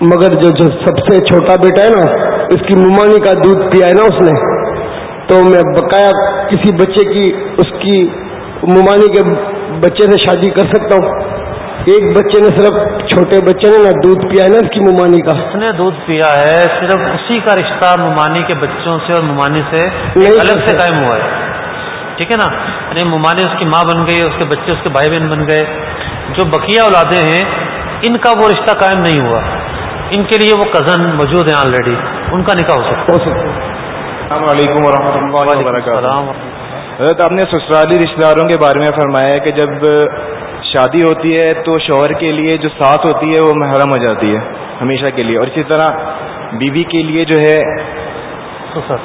مگر جو جو سب سے چھوٹا بیٹا ہے نا اس کی ممانی کا دودھ پیا ہے نا اس نے۔ تو میں بقایا کسی بچے کی اس کی ممانی کے بچے سے شادی کر سکتا ہوں۔ ایک بچے نے صرف چھوٹے بچے نے نا دودھ پیا ہے نا اس کی ممانی کا۔ اس نے دودھ پیا ہے صرف اسی کا رشتہ ممانی کے بچوں سے اور ممانی سے الگ سے قائم ہوا ہے۔ ٹھیک ہے نا؟ یعنی ممانی اس کی ماں بن گئی اس کے بچے اس کے بھائی بہن بن گئے۔ جو بقیہ اولادیں ہیں ان کا وہ رشتہ قائم نہیں ہوا۔ ان کے لیے وہ کزن موجود ہیں آلریڈی ان کا نکاح ہو سکتا ہے۔ السلام علیکم ورحمۃ اللہ وبرکاتہ۔ حضرت آپ نے سسرالی رشتے داروں کے بارے میں فرمایا ہے کہ جب شادی ہوتی ہے تو شوہر کے لیے جو ساتھ ہوتی ہے وہ محرم ہو جاتی ہے ہمیشہ کے لیے۔ اور اسی طرح بیوی کے لیے جو ہے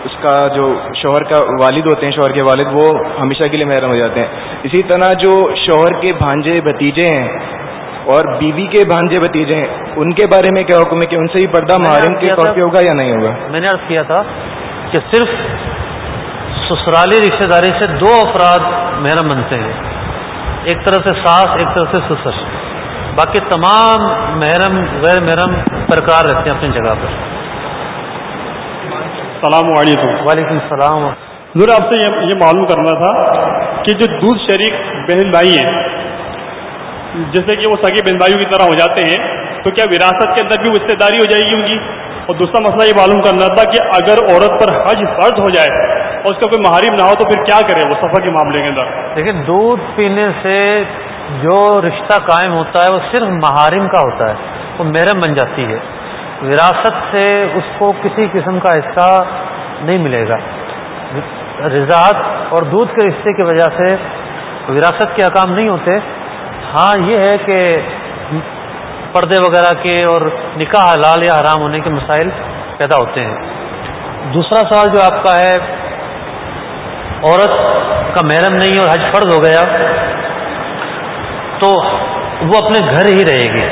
اس کا جو شوہر کا والد ہوتے ہیں شوہر کے والد وہ ہمیشہ کے لیے محرم ہو جاتے ہیں۔ اسی طرح جو شوہر کے بھانجے بھتیجے ہیں اور بیوی کے بھانجے بھتیجے ہیں ان کے بارے میں کیا حکم ہے کہ ان سے ہی پردہ محرم کے طور پہ ہوگا یا نہیں ہوگا؟ میں نے عرض کیا تھا کہ صرف سسرالی رشتے داری سے دو افراد محرم بنتے ہیں۔ ایک طرف سے ساس ایک طرف سے سسر۔ باقی تمام محرم غیر محرم برقرار رہتے ہیں اپنی جگہ پر۔ السلام علیکم۔ وعلیکم السلام۔ ضرور آپ سے یہ معلوم کرنا تھا کہ جو دودھ شریک بہن بھائی ہیں جیسے کہ وہ سگے بہن بھائیوں کی طرح ہو جاتے ہیں تو کیا وراثت کے اندر بھی رشتے داری ہو جائے گی ان کی؟ اور دوسرا مسئلہ یہ معلوم کرنا تھا کہ اگر عورت پر حج فرض ہو جائے اور اس کا کوئی محارم نہ ہو تو پھر کیا کرے وہ سفر کے معاملے کے اندر؟ لیکن دودھ پینے سے جو رشتہ قائم ہوتا ہے وہ صرف محارم کا ہوتا ہے، وہ محرم بن جاتی ہے۔ وراثت سے اس کو کسی قسم کا حصہ نہیں ملے گا۔ رضاعت اور دودھ کے رشتے کی وجہ سے وراثت کے احکام نہیں ہوتے۔ ہاں یہ ہے کہ پردے وغیرہ کے اور نکاح حلال یا حرام ہونے کے مسائل پیدا ہوتے ہیں۔ دوسرا سوال جو آپ کا ہے، عورت کا محرم نہیں اور حج فرض ہو گیا، تو وہ اپنے گھر ہی رہے گی۔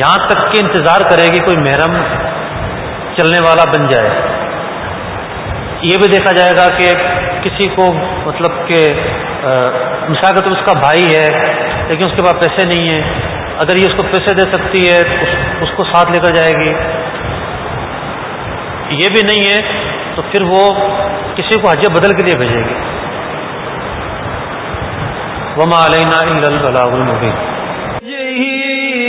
یہاں تک کہ انتظار کرے گی کوئی محرم چلنے والا بن جائے۔ یہ بھی دیکھا جائے گا کہ کسی کو مطلب کہ مثال کا تو اس کا بھائی ہے، لیکن اس کے پاس پیسے نہیں ہیں۔ اگر یہ اس کو پیسے دے سکتی ہے اس کو ساتھ لے کر جائے گی۔ یہ بھی نہیں ہے تو پھر وہ کسی کو حجیہ بدل کے لیے بھیجے گی۔ وما علینا البلاغ المبین